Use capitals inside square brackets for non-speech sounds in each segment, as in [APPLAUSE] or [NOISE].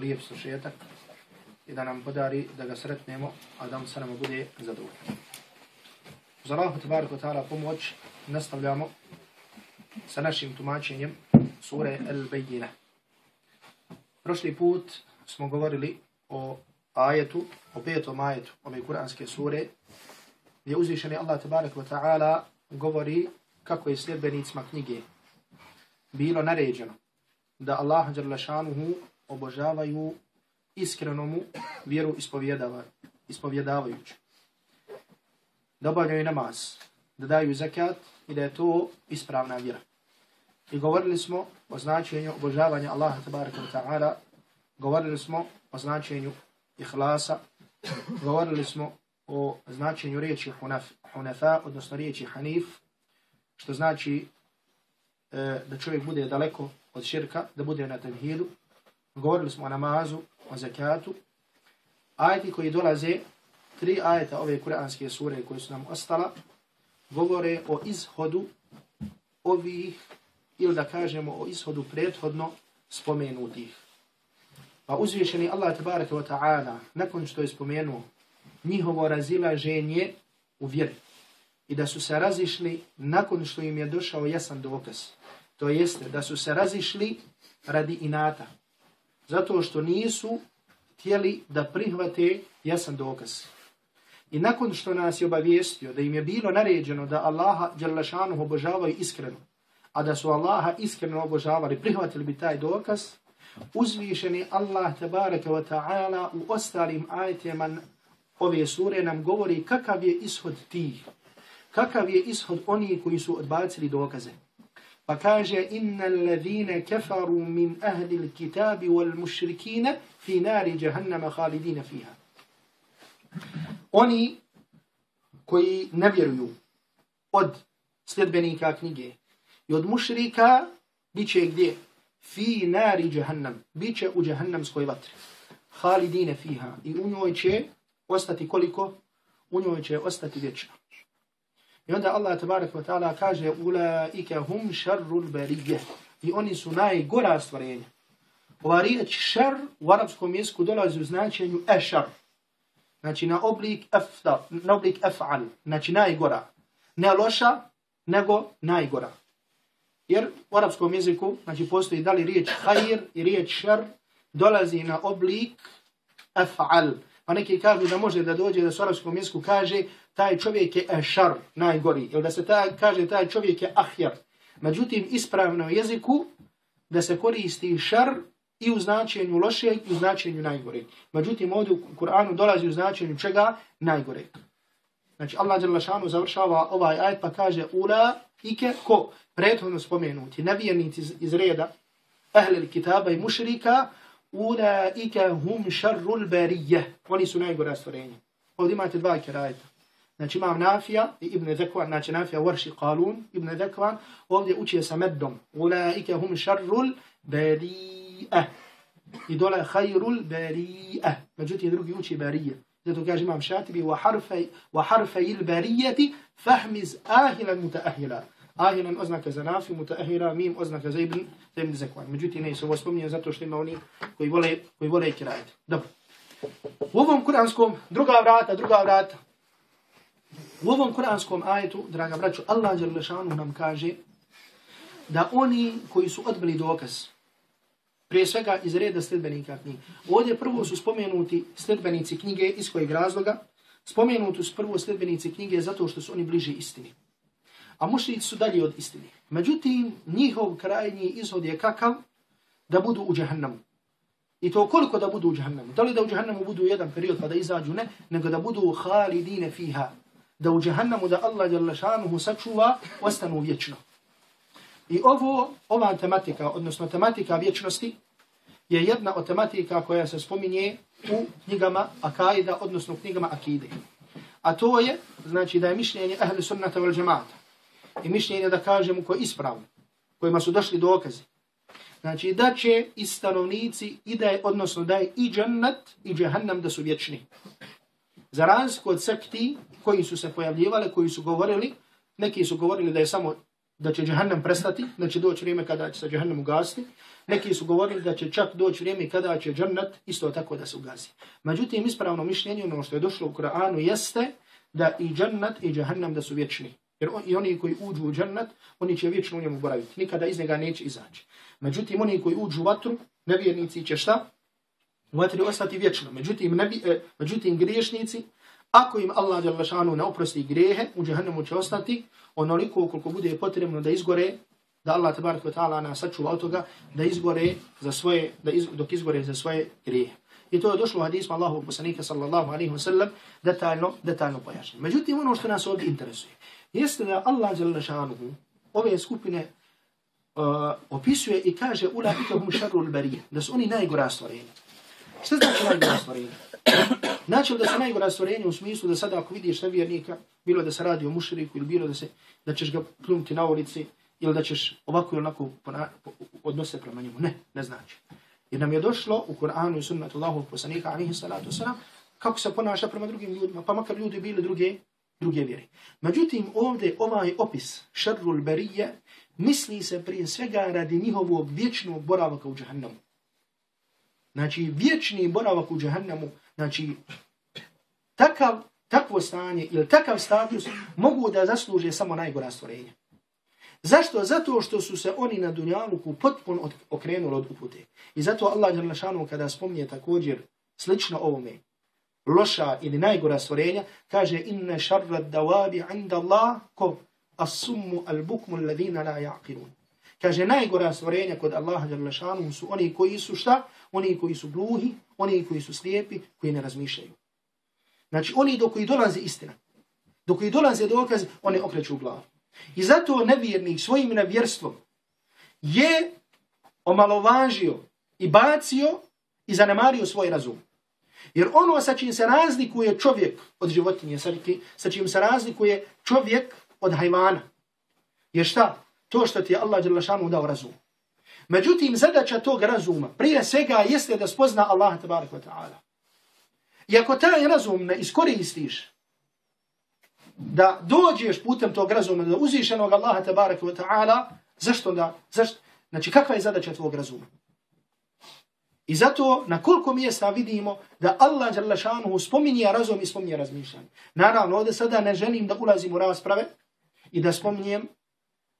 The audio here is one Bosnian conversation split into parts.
lijep sušetak i da nam podari da ga sretnemo, a da mu se nam bude zadovoljno. Uz Allahu tabaraka ta'ala pomoć nastavljamo sa našim tumačenjem sure Al-Bayyina. Prošli put smo govorili o ajetu, o petom ajetu ove kuranske sure, gdje uzvišeni Allah tabaraka ta'ala govori kako je sljedbenicima knjige bilo naređeno da Allah obožavaju iskrenomu vjeru ispovjedavajući. Da obavljaju namaz, da daju zakat i da je to ispravna vjera. I govorili smo o značenju obožavanja Allaha tabaraka wa ta'ala, govorili smo o značenju ihlasa, govorili smo o značenju riječi hunaf, hunafa, odnosno riječi hanif, što znači e, da čovjek bude daleko od širka, da bude na tevhidu, govorili smo o namazu, o zakatu, ajeti koji dolaze, tri ajeta ove kuranske sure koje su nam ostala, govore o izhodu ovih, ili da kažemo o izhodu prethodno spomenutih. Pa uzvišeni Allah tabaraka wa ta'ala, nakon što je spomenuo njihovo razilaženje u vjeri i da su se razišli nakon što im je došao jasan dokaz. To jeste da su se razišli radi inata, zato što nisu htjeli da prihvate jasan dokaz. I nakon što nas je obavijestio da im je bilo naređeno da Allaha Đalašanuhu obožavaju iskreno, a da su Allaha iskreno obožavali, prihvatili bi taj dokaz, uzvišeni Allah tabaraka wa ta'ala u ostalim ajetima ove sure nam govori kakav je ishod tih, kakav je ishod oni koji su odbacili dokaze. Pa kaže innal ladhina kafaru min ahli alkitabi wal mushrikina fi nari jahannama khalidina fiha. Oni koji ne vjeruju od sljedbenika knjige i od mušrika biće gdje? Fi nari jahannam. Biće u jahannamskoj vatri. Khalidina fiha. I u njoj će ostati koliko? U njoj će ostati vječno. I onda Allah tabarak wa ta'ala kaže ulaika hum šarrul berige. I oni su najgora stvorenja. Ova riječ šar u arapskom jeziku dolazi u značenju ešar. Znači na oblik efta, na oblik af'al. Znači najgora. Ne loša, nego najgora. Jer u arapskom jeziku znači postoji da li riječ hajir i riječ šar dolazi na oblik af'al. Pa neki kažu da može da dođe da u arapskom jeziku kaže taj čovjek je ešar, najgori. Ili da se taj, kaže taj čovjek je ahjar. Međutim, ispravno jeziku da se koristi šar i u značenju lošeg i u značenju najgore. Međutim, ovdje u Kur'anu dolazi u značenju čega? Najgore. Znači, Allah Đerlašanu završava ovaj ajet pa kaže ula ike ko prethodno spomenuti nevjernici iz, iz reda ahli kitaba i mušrika ula ike hum šarrul barije. Oni su najgora stvorenja. Ovdje imate dva kerajeta. Znači imam Nafija i Ibn Zekvan, znači Nafija Warshi Qalun, Ibn Zekvan, ovdje uči sa meddom. Ulaike hum šarrul bari'ah. I dole hajrul bari'ah. Međutim, drugi uči barije. Zato kaže imam Šatibi, wa harfej il barijeti fahmiz ahilan mutaahila. Ahilan oznaka za Nafiju, mutaahila, mim oznaka za Ibn, za Ibn Zekvan. Međutim, ne se ovo spominje zato što ima oni koji vole, koji vole kirajati. Dobro. U ovom kuranskom, druga vrata, druga vrata, U ovom kuranskom ajetu, draga braću, Allah Đerlešanu nam kaže da oni koji su odbili dokaz, prije svega iz reda sledbenika knjige, ovdje prvo su spomenuti sledbenici knjige iz kojeg razloga, spomenuti su prvo sledbenici knjige zato što su oni bliži istini. A mušnici su dalje od istini. Međutim, njihov krajnji izhod je kakav da budu u džahannamu. I to koliko da budu u džahannamu? Da li da u džahannamu budu jedan period pa da izađu? Ne, nego da budu halidine fiha da u džahannamu da Allah jalla sačuva, ostanu vječno. I ovo, ova tematika, odnosno tematika vječnosti, je jedna od tematika koja se spominje u knjigama Akaida, odnosno u knjigama Akide. A to je, znači da je mišljenje ahli sunnata vel džemata. I mišljenje da kažemo koje ispravno, kojima su došli dokazi. Znači da će i stanovnici i da je, odnosno da je i džannat i džahannam da su vječni. Za razliku od sekti koji su se pojavljivali, koji su govorili, neki su govorili da je samo da će džahannam prestati, da će doći vrijeme kada će se džahannam ugasiti. Neki su govorili da će čak doći vrijeme kada će džannat isto tako da se ugasi. Međutim, ispravno mišljenje, ono što je došlo u Koranu, jeste da i džannat i džahannam da su vječni. Jer on, i oni koji uđu u džennet, oni će vječno u njemu boraviti. Nikada iz njega neće izaći. Međutim, oni koji uđu u vatru, nevjernici će šta? U vatri ostati vječno. Međutim, nebi, e, međutim griješnici, ako im Allah ne oprosti grehe, u džahannemu će ostati onoliko koliko bude potrebno da izgore, da Allah tabarak wa ta'ala nas sačuva od toga, da izgore za svoje, da iz, dok izgore za svoje grehe. I to je došlo u hadismu Allahu poslanika sallallahu alaihi wa sallam detaljno, detaljno pojašnjeno. Međutim, ono što nas ovdje interesuje, jeste da Allah Đalešanu ove skupine uh, opisuje i kaže ula ikahum šarul barije, da su oni najgora stvorenja. Šta znači najgora stvorenja? Znači da se najgora stvorenja u smislu da sada ako vidiš nevjernika, bilo da se radi o mušriku ili bilo da se da ćeš ga plumiti na ulici ili da ćeš ovako ili onako odnose prema njemu. Ne, ne znači. Jer nam je došlo u Kur'anu i sunnatu Allahu poslanika alihi salatu wasalam kako se ponaša prema drugim ljudima, pa makar ljudi bili druge, druge vjeri. Međutim, ovdje ovaj opis šarrul berije misli se prije svega radi njihovog vječnog boravaka u džahannamu. Znači, vječni boravak u džahannamu, znači, takav, takvo stanje ili takav status mogu da zasluže samo najgora stvorenja. Zašto? Zato što su se oni na dunjaluku potpuno okrenuli od upute. I zato Allah Đerlašanu kada spomnije također slično ovome, loša ili najgora stvorenja, kaže inne šarra dawabi inda Allah ko as-summu al-bukmu alladhina la ya'qilun. Kaže najgora stvorenja kod Allaha Đalešanu su oni koji su šta? Oni koji su gluhi, oni koji su slijepi, koji ne razmišljaju. Znači oni do koji dolaze istina, do koji dolaze dokaz, oni okreću glavu. I zato nevjernik svojim nevjerstvom je omalovažio i bacio i zanemario svoj razum. Jer ono sa čim se razlikuje čovjek od životinje, sa čim se razlikuje čovjek od hajvana, je šta? To što ti je Allah Đelešanu dao razum. Međutim, zadaća tog razuma prije svega jeste da spozna Allah tabarik wa ta'ala. I ako taj razum ne iskoristiš da dođeš putem tog razuma, da uzvišenog Allaha tabarik wa ta'ala, zašto da, zašto, znači kakva je zadaća tvog razuma? I zato na koliko mjesta vidimo da Allah Đalašanu spominje razum i spominje razmišljanje. Naravno, ovdje sada ne želim da ulazim u rasprave i da spominjem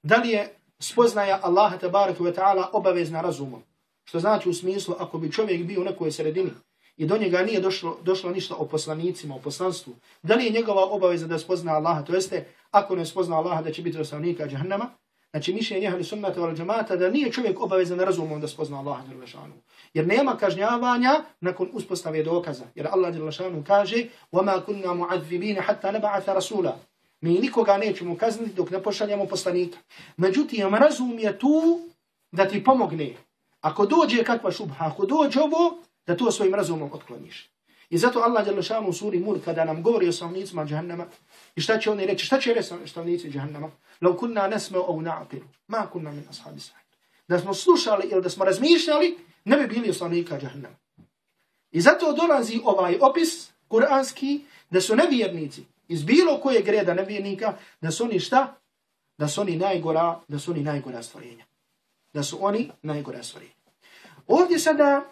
da li je spoznaja Allaha tabaraka wa ta'ala obavezna razumom. Što znači u smislu, ako bi čovjek bio u nekoj sredini i do njega nije došlo, došlo ništa o poslanicima, o poslanstvu, da li je njegova obaveza da spozna Allaha, to jeste, ako ne spozna Allaha da će biti osnovnika džahnama, znači mišljenje njehali sunnata vala džamata da nije čovjek obavezan razumom da spozna Allaha džahlešanu. Jer nema kažnjavanja nakon uspostave dokaza. Jer Allah džahlešanu kaže وَمَا كُنَّا مُعَذِّبِينَ حَتَّى نَبَعَثَ رَسُولًا Mi nikoga nećemo kazniti dok ne pošaljamo poslanika. Međutim, razum je tu da ti pomogne. Ako dođe kakva šubha, ako dođe ovo, da to svojim razumom otkloniš. I zato Allah je u suri Mulk kada nam govori o stavnicima džahannama, i šta će oni reći, šta će reći stavnici džahannama? Lau kunna nesme au na'akiru, ma kunna min ashabi sa'id. Da smo slušali ili da smo razmišljali, ne bi bili stavnika džahannama. I zato dolazi ovaj opis kuranski, da su nevjernici, iz bilo koje greda nevjernika, da su oni šta? Da su oni najgora, da su oni najgora stvorenja. Da su oni najgora stvorenja. Ovdje sada,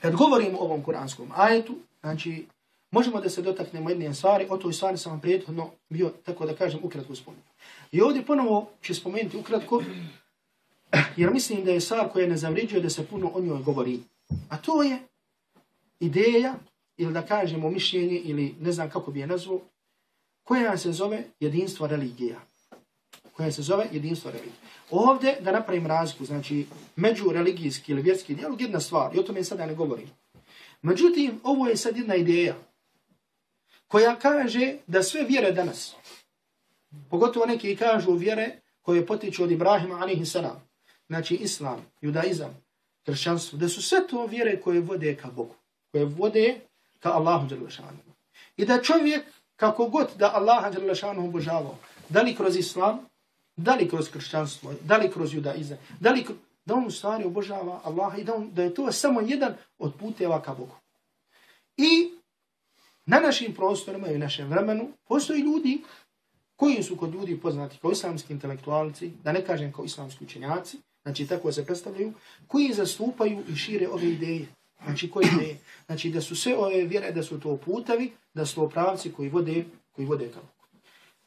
kad govorimo o ovom kuranskom ajetu, znači, možemo da se dotaknemo jedne stvari, o toj stvari sam vam prijethodno bio, tako da kažem, ukratko spomenuo. I ovdje ponovo ću spomenuti ukratko, jer mislim da je stvar koja ne zavređuje da se puno o njoj govori. A to je ideja, ili da kažemo mišljenje, ili ne znam kako bi je nazvao, koja se zove jedinstvo religija. Koja se zove jedinstvo religija. Ovdje da napravim razliku, znači među religijski ili vjerski dijalog, jedna stvar, i o tome sada ne govorim. Međutim, ovo je sad jedna ideja koja kaže da sve vjere danas, pogotovo neki kažu vjere koje potiču od Ibrahima alaihi salam, znači islam, judaizam, kršćanstvo, da su sve to vjere koje vode ka Bogu, koje vode ka Allahu I da čovjek kako god da Allah Đelešanu obožavao, da li kroz islam, da li kroz kršćanstvo, da li kroz judaizam, da li kroz, da on u stvari obožava Allaha i da, on, da je to samo jedan od puteva ka Bogu. I na našim prostorima i našem vremenu postoji ljudi koji su kod ljudi poznati kao islamski intelektualci, da ne kažem kao islamski učenjaci, znači tako se predstavljaju, koji zastupaju i šire ove ideje. Znači koji ne, Znači da su sve ove vjere, da su to putavi, da su to pravci koji vode, koji vode kao.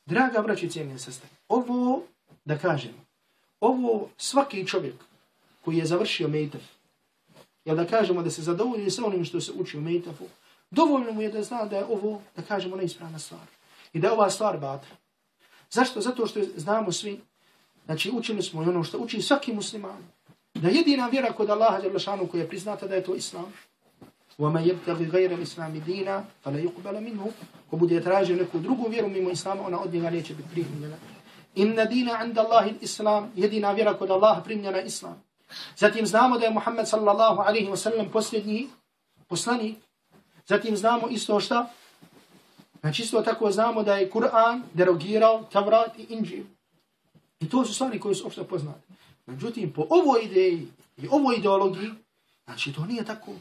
Draga braći i sestre, ovo, da kažemo, ovo svaki čovjek koji je završio mejtaf, jel da kažemo da se zadovolji sa onim što se uči u mejtafu, dovoljno mu je da zna da je ovo, da kažemo, neispravna stvar. I da je ova stvar batra. Zašto? Zato što znamo svi, znači učili smo i ono što uči svaki musliman, da jedina vjera kod Allaha Đerlašanu koja je priznata da je to islam, وَمَا يَبْتَغِ غَيْرَ الْإِسْلَامِ دِينَ فَلَا يُقْبَلَ مِنْهُ Ko bude tražio neku drugu vjeru mimo islama, ona od njega neće biti primljena. Inna dina inda Allahi islam, jedina vjera kod Allaha primljena islam. Zatim znamo da je Muhammed sallallahu alaihi wa sallam posljednji poslanik. Zatim znamo isto šta? Znači isto tako znamo da je Kur'an derogirao Tavrat i Inđil. I to su stvari koje su opšte poznate. Međutim, po ovoj ideji i ovoj ideologiji, znači to nije tako.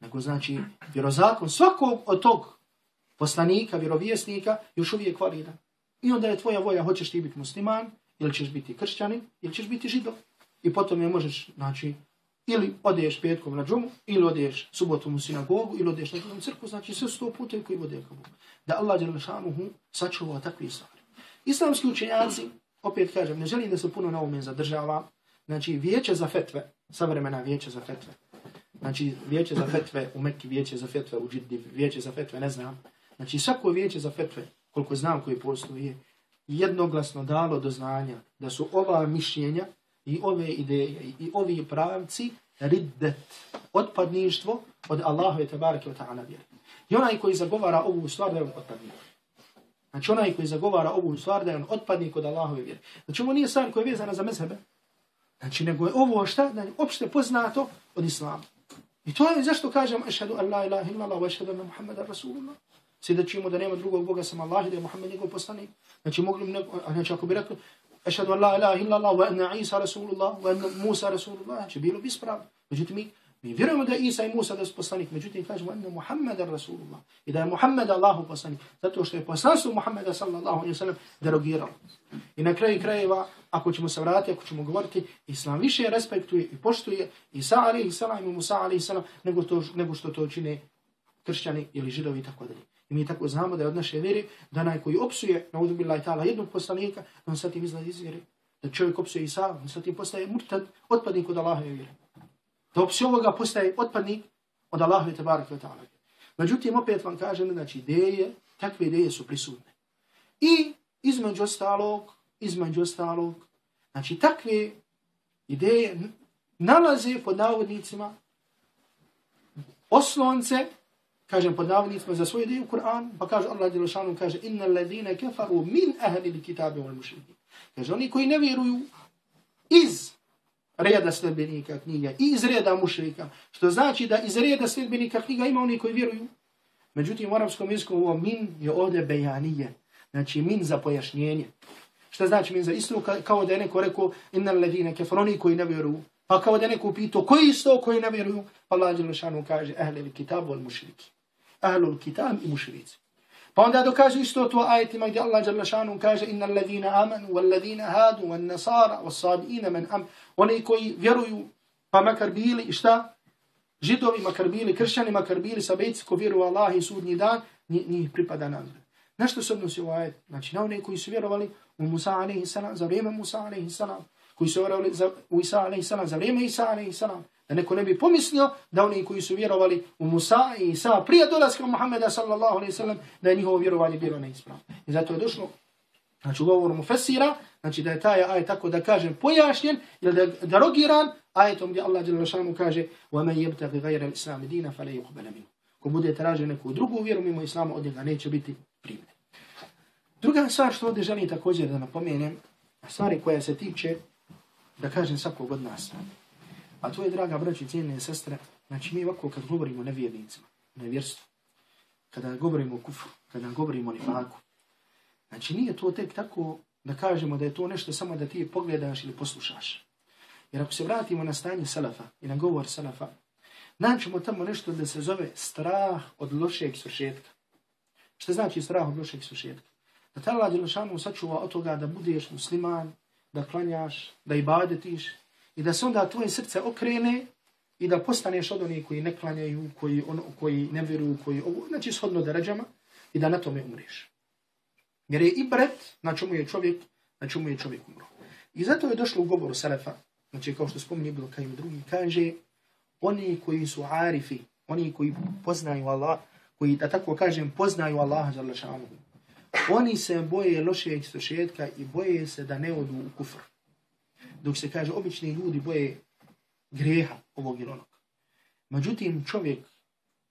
Nego znači, vjerozakon svakog od tog poslanika, vjerovjesnika, još uvijek validan. I onda je tvoja volja, hoćeš ti biti musliman, ili ćeš biti kršćanin, ili ćeš biti židov. I potom je možeš, znači, ili odeš petkom na džumu, ili odeš subotom u sinagogu, ili odeš na džumu crku, znači sve sto to putevi koji vode ka Bogu. Da Allah je lešanuhu sačuva takve stvari. Islamski učenjaci, opet kažem, ne želim da se puno na ovome zadržavam, znači vijeće za fetve, savremena vijeće za fetve, znači vijeće za fetve u Mekki, vijeće za fetve u Džiddi, vijeće za fetve, ne znam, znači svako vijeće za fetve, koliko znam koji postoji, jednoglasno dalo do znanja da su ova mišljenja i ove ideje i ovi pravci riddet, otpadništvo od Allaha i tabarake wa ta'ala vjeri. I onaj koji zagovara ovu stvar da je on otpadnik. Znači onaj koji zagovara ovu stvar da je on otpadnik od Allahove vjeri. Znači ovo nije stvar koja je vezana za mezhebe. Znači nego je ovo šta? Znači, opšte poznato od Islama. I to je zašto kažem ašhadu an la ilaha illa Allah wa ašhadu anna Muhammeda Rasulullah. Svjedočimo da nema drugog Boga sam Allah i da je Muhammed njegov poslanik. Znači mogli bi neko, znači ako bi rekli ašhadu an la ilaha illa Allah wa anna Isa Rasulullah wa anna Musa Rasulullah, znači bilo bi ispravno. Međutim mi Mi vjerujemo da je Isa i Musa da su poslanik, međutim kažemo da je Muhammed Rasulullah i da je Muhammed Allahu poslanik, zato što je poslanstvo Muhammeda sallallahu alaihi wa sallam derogiralo. I na kraju krajeva, ako ćemo se vratiti, ako ćemo govoriti, Islam više respektuje i poštuje Isa alaihi sallam i Musa alaihi sallam nego, to, nego što to čine kršćani ili židovi i tako dalje. I mi tako znamo da je od naše vjere da onaj koji opsuje na udu billahi ta'ala jednog poslanika, on sa tim izlazi iz vjere. Da čovjek opsuje Isa, on sa tim postaje murtad, otpadnik od Allahove vjere da opće ovoga postaje otpadnik od Allaha i tabaraka wa ta'ala. Međutim, opet vam kažem, znači ideje, takve ideje su prisutne. I između ostalog, između ostalog, znači takve ideje nalaze pod navodnicima oslonce, kažem pod navodnicima za svoje ideje u Kur'an, pa kaže Allah Đelešanu, kaže inna ladine kefaru min ahli kitabe wal mušrikin. Kaže, oni koji ne vjeruju iz reda sljedbenika knjiga i iz reda mušrika. Što znači da iz reda sljedbenika knjiga ima oni koji vjeruju. Međutim, u arabskom jeziku ovo min je ovdje bejanije. Znači min za pojašnjenje. Što znači min za istu kao da je neko rekao inna ledine kefroni koji ne vjeruju. Pa kao da je neko pitao koji isto koji ne vjeruju. Pa Allah Đelešanu kaže ahlil kitab al mušriki. Ahlul kitab i mušrici. Pa onda dokaže isto to ajetima gdje Allah jalla šanu kaže inna alladhina amanu walladhina hadu wan nasara was sabiina man am oni koji vjeruju pa makar bili i šta židovi makar bili kršćani makar bili sabejci ko vjeruju Allah i sudnji dan njih pripada nagrada. Na što se odnosi ovaj ajet? Znači na one koji su vjerovali u Musa alaihi salam za vrijeme Musa alaihi salam koji su vjerovali za, u Isa alaihi salam za vrijeme Isa alaihi salam Da neko ne bi pomislio da oni koji su vjerovali u Musa i Isa prije dolaska Muhammeda sallallahu alaihi sallam, da je njihovo vjerovanje bilo neispravno. I zato je došlo, znači u govoru mu fesira, znači da je taj ajet tako da kažem pojašnjen, ili da je derogiran, ajetom gdje Allah jala šanu kaže وَمَنْ يَبْتَغِ غَيْرَ الْإِسْلَامِ دِينَ فَلَا يُقْبَلَ مِنُ Ko bude tražio neku drugu vjeru mimo Islama, od njega neće biti primjen. Druga stvar što ovdje želim također da napomenem, stvari koja se tiče, da kažem svakog od nas, A to je, draga braći, cijene sestre, znači mi ovako kad govorimo o nevjernicima, nevjerstvu, kada govorimo o kufru, kada govorimo o nifaku, znači nije to tek tako da kažemo da je to nešto samo da ti pogledaš ili poslušaš. Jer ako se vratimo na stanje salafa i na govor salafa, naćemo tamo nešto da se zove strah od lošeg sušetka. Što znači strah od lošeg sušetka? Da te Allah Đelešanu sačuva od toga da budeš musliman, da klanjaš, da ibadetiš i da se onda tvoje srce okrene i da postaneš od onih koji ne klanjaju, koji, on, koji ne vjeruju, koji, znači shodno da i da na tome umreš. Jer je i bret na čemu je čovjek, na čemu je čovjek umro. I zato je došlo u govoru Selefa, znači kao što spominje bilo kao drugi, kaže oni koji su arifi, oni koji poznaju Allah, koji, da tako kažem, poznaju Allaha za lašanu, oni se boje lošeg istošetka i boje se da ne odu u kufr. Dok se kaže, obični ljudi boje greha ovog ili onog. Međutim, čovjek,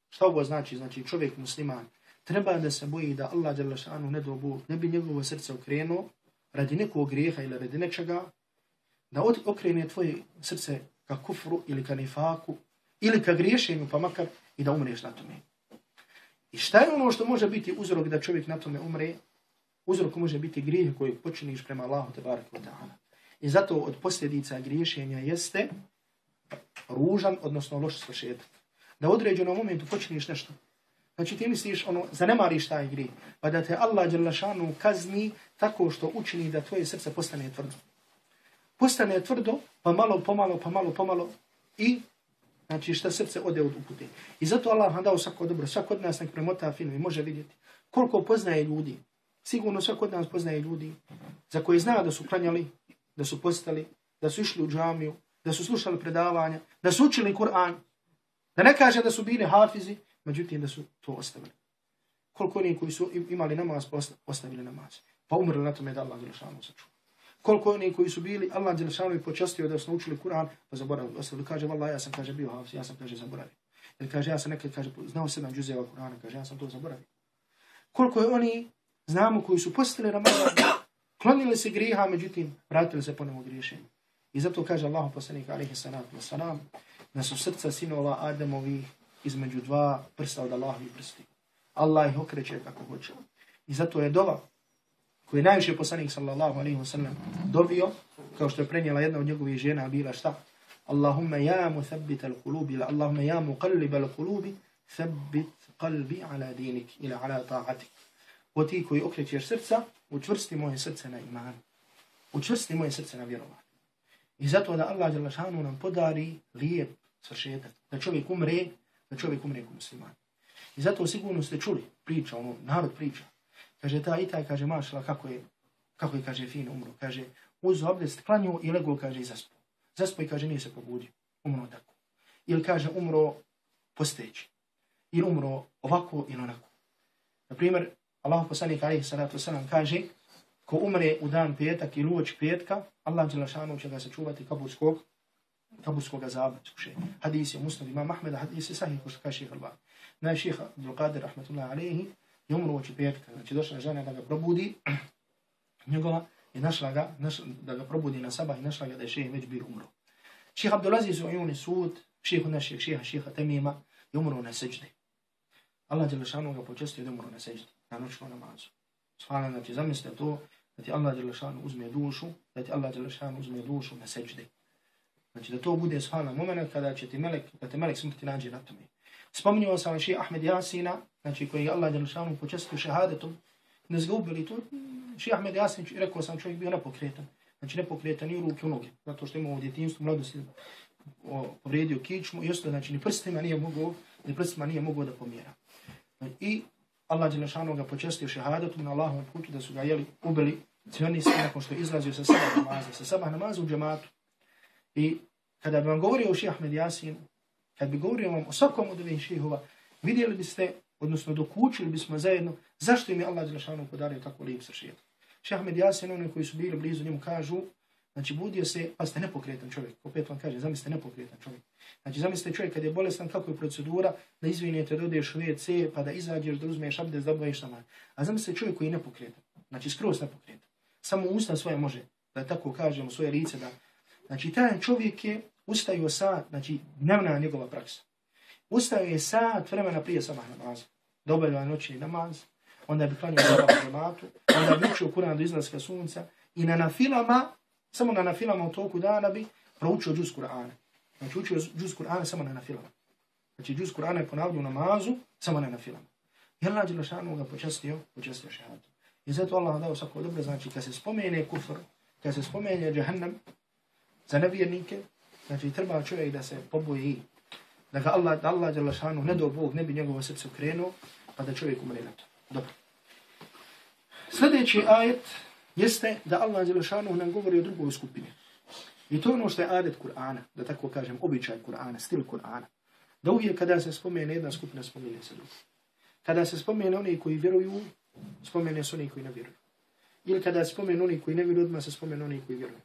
šta ovo znači? Znači, čovjek musliman, treba da se boji da Allah za ne dobu, ne bi njegovo srce okrenuo radi nekog greha ili radi nečega, da okrene tvoje srce ka kufru ili ka nifaku ili ka griješenju, pa makar i da umreš na tome. I šta je ono što može biti uzrok da čovjek na tome umre? Uzrok može biti grijeh koji počiniš prema Allahu te barek ta'ala. I zato od posljedica griješenja jeste ružan, odnosno loš svršetak. Da u određenom momentu počinješ nešto. Znači ti misliš, ono, zanemariš taj gri, pa da te Allah djelašanu kazni tako što učini da tvoje srce postane tvrdo. Postane tvrdo, pa malo, pomalo, pa malo, pa pomalo pa i Znači šta srce ode od upute. I zato Allah vam dao svako dobro. Svako od nas nek premota film i može vidjeti koliko poznaje ljudi. Sigurno svako od nas poznaje ljudi za koje zna da su klanjali, da su postali, da su išli u džamiju, da su slušali predavanja, da su učili Kur'an. Da ne kaže da su bili hafizi, međutim da su to ostavili. Koliko oni koji su imali namaz, pa ostavili namaz. Pa umrli na tome da Allah je šalno sačuva koliko oni koji su bili, Allah Đelešanu je počastio da su naučili Kur'an, pa zaboravili. Ostavili, kaže, valla, ja sam, kaže, bio hafiz, ja sam, kaže, zaboravio. Jer kaže, ja sam nekad, kaže, znao sedam džuzeva Kur'ana, kaže, ja sam to zaboravio. Koliko je oni, znamo, koji su postali Ramazan, klonili se griha, međutim, vratili se ponovo griješenju. I zato kaže Allah poslanik, alaihi salatu wasalam, da su srca sinova Ademovi između dva prsta od Allahovi prsti. Allah ih okreće kako hoće. I zato je dova koji je najviše poslanik sallallahu alaihi wa sallam dobio, kao što je prenijela jedna od njegovih žena, bila šta? Allahumma ya muthabbit al kulubi, ila Allahumma ya muqallib al kulubi, thabbit qalbi ala dinik, ila ala ta'atik. O ti koji okrećeš srca, učvrsti moje srce na iman. Učvrsti moje srce na vjerovanje. I zato da Allah Đelešanu šanu nam podari lijep svršetak. Da čovjek umre, da čovjek umre ko musliman. I zato sigurno ste čuli priča, ono, narod priča, Kaže, ta i taj, kaže, mašala, kako je, kako je, kaže, fino umro. Kaže, uzu abdest, klanju i lego, kaže, i zaspo. Zaspo i, kaže, nije se pobudio. Umro tako. Ili, kaže, umro posteći. Ili umro ovako ili onako. Naprimjer, Allah poslanik, alaihi salatu salam, kaže, ko umre u dan petak i luoč petka, Allah Đelešanu će ga sačuvati kabulskog, kabulskog azaba. Hadis je muslim imam Ahmeda, hadis je sahih, ko što kaže šeha Alban. Naj šeha Abdul Qadir, rahmatullahi alaihi, i umro uoči petka. Znači došla žena da ga probudi, [CLEARS THROAT] njegova i našla ga, našla, da ga probudi na sabah i našla ga da je šehe već bio umro. Šeha Abdulaziz u sud, šeha našeg šeha, šeha Temima, je umro na seđde. Allah Đelešanu ga počestio da umro na seđde, na noćnom namazu. Svala, znači zamislite to, da ti Allah Đelešanu uzme dušu, da ti Allah Đelešanu uzme dušu na seđde. Znači da to bude svala moment kada će ti melek, da te melek smrti nađe na tome. Spominjao sam še Ahmed Jasina, znači koji je Allah Đelešanu počestio šehadetom, ne zgubili to. Še Ahmed Jasin, rekao sam čovjek bio nepokretan. Znači nepokretan i u ruke u noge, zato što imao u djetinstvu mladosti povredio kičmu i ostalo, znači ni prstima nije mogao, ni prstima nije mogao da pomjera. I Allah Đelešanu ga počestio šehadetom na Allahom putu da su ga jeli, ubili cionisti nakon što je izlazio sa sabah namaza, sa sabah namaza u džematu. I kada bi vam govorio o še Ahmed Jasinu, kad bi govorio vam o svakom od ovih šehova, vidjeli biste, odnosno dokučili bismo zajedno, zašto im je Allah Đelešanu podario tako lijep sa šehet. Šeh Ahmed Jasin, oni koji su bili blizu njemu, kažu, znači budio se, pa ste nepokretan čovjek, opet vam kaže, zamislite nepokretan čovjek. Znači zamislite čovjek kad je bolestan, kako je procedura, da izvinite, da odeš u WC, pa da izađeš, da uzmeš abdes, da obaviš namaz. A zamislite čovjek koji je nepokretan, znači skroz nepokretan. Samo usta svoje može, da tako kažemo, svoje lice, da... Znači taj čovjek je ustaju sa, znači dnevna njegova praksa. Ustaju je sat vremena prije samah namaza. Dobavlja noćni namaz, onda bi klanio na džematu, onda bi učio Kur'an do izlaska sunca i na nafilama, samo na nafilama u toku dana bi proučio džuz Kur'ana. Znači učio džuz Kur'ana samo na nafilama. Znači džuz Kur'ana je ponavljio namazu samo na nafilama. I Allah Đelešanu ga počestio, počestio šehadu. I zato Allah dao svako dobro, znači kad se spomene kufr, kad se spomene džahannam za nevjernike, znači treba čovjek da se poboji da ga Allah, da Allah Đelešanu ne do Bog, ne bi njegovo srce ukrenuo, pa da čovjek umre na to. Dobro. Sljedeći ajet jeste da Allah Đelešanu nam govori o drugoj skupini. I to ono što je adet Kur'ana, da tako kažem, običaj Kur'ana, stil Kur'ana. Da uvijek kada se spomene jedna skupina, spomene se druga. Kada se spomene oni koji vjeruju, spomene se oni koji ne vjeruju. Ili kada se spomene oni koji ne vjeruju, odmah se spomene oni koji vjeruju.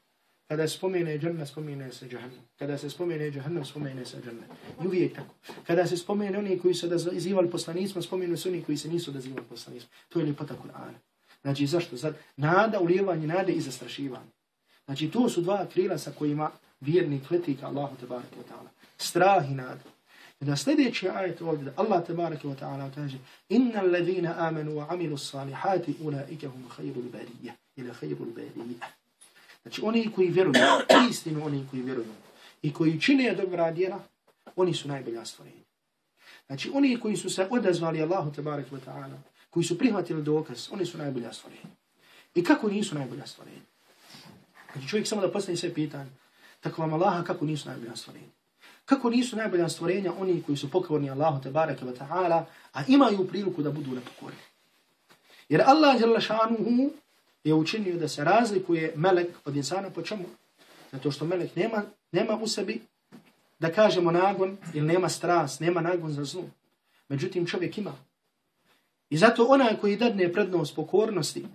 Kada se spomene džanna, spomene se džahannam. Kada se spomene džahannam, spomene se džanna. I uvijek tako. Kada se spomene oni koji su odazivali poslanicima, spomenu se oni koji se nisu odazivali poslanicima. To je ljepota Kur'ana. Znači, zašto? Zad, nada, ulijevanje nade i zastrašivanje. Znači, to su dva krila sa kojima vjernik leti ka Allahu tabaraka wa ta'ala. Strah i nada. Da sljedeći ajet ovdje, da Allah tabaraka wa ta'ala kaže Inna alladhina amanu wa amilu salihati ulaika hum khayru l-bariyya ila khayru l-bariyya. Znači, oni koji vjeruju, [CLEARS THROAT] istinu oni koji vjeruju i koji čine dobra djela, oni su najbolja stvorenja. Znači, oni koji su se odazvali Allahu tabaraka wa ta'ala, koji su prihvatili dokaz, oni su najbolja stvorenja. I kako nisu najbolja stvorenja? Znači čovjek samo da postavi sve pitanje, tako vam Allaha kako nisu najbolja stvorenja. Kako nisu najbolja stvorenja oni koji su pokorni Allahu te barake wa ta'ala, a imaju priliku da budu nepokorni. Jer Allah jalla šanuhu je učinio da se razlikuje melek od insana po čemu? Zato što melek nema, nema u sebi da kažemo nagon ili nema strast, nema nagon za zlu. Međutim čovjek ima. I zato onaj koji dadne prednost pokornosti,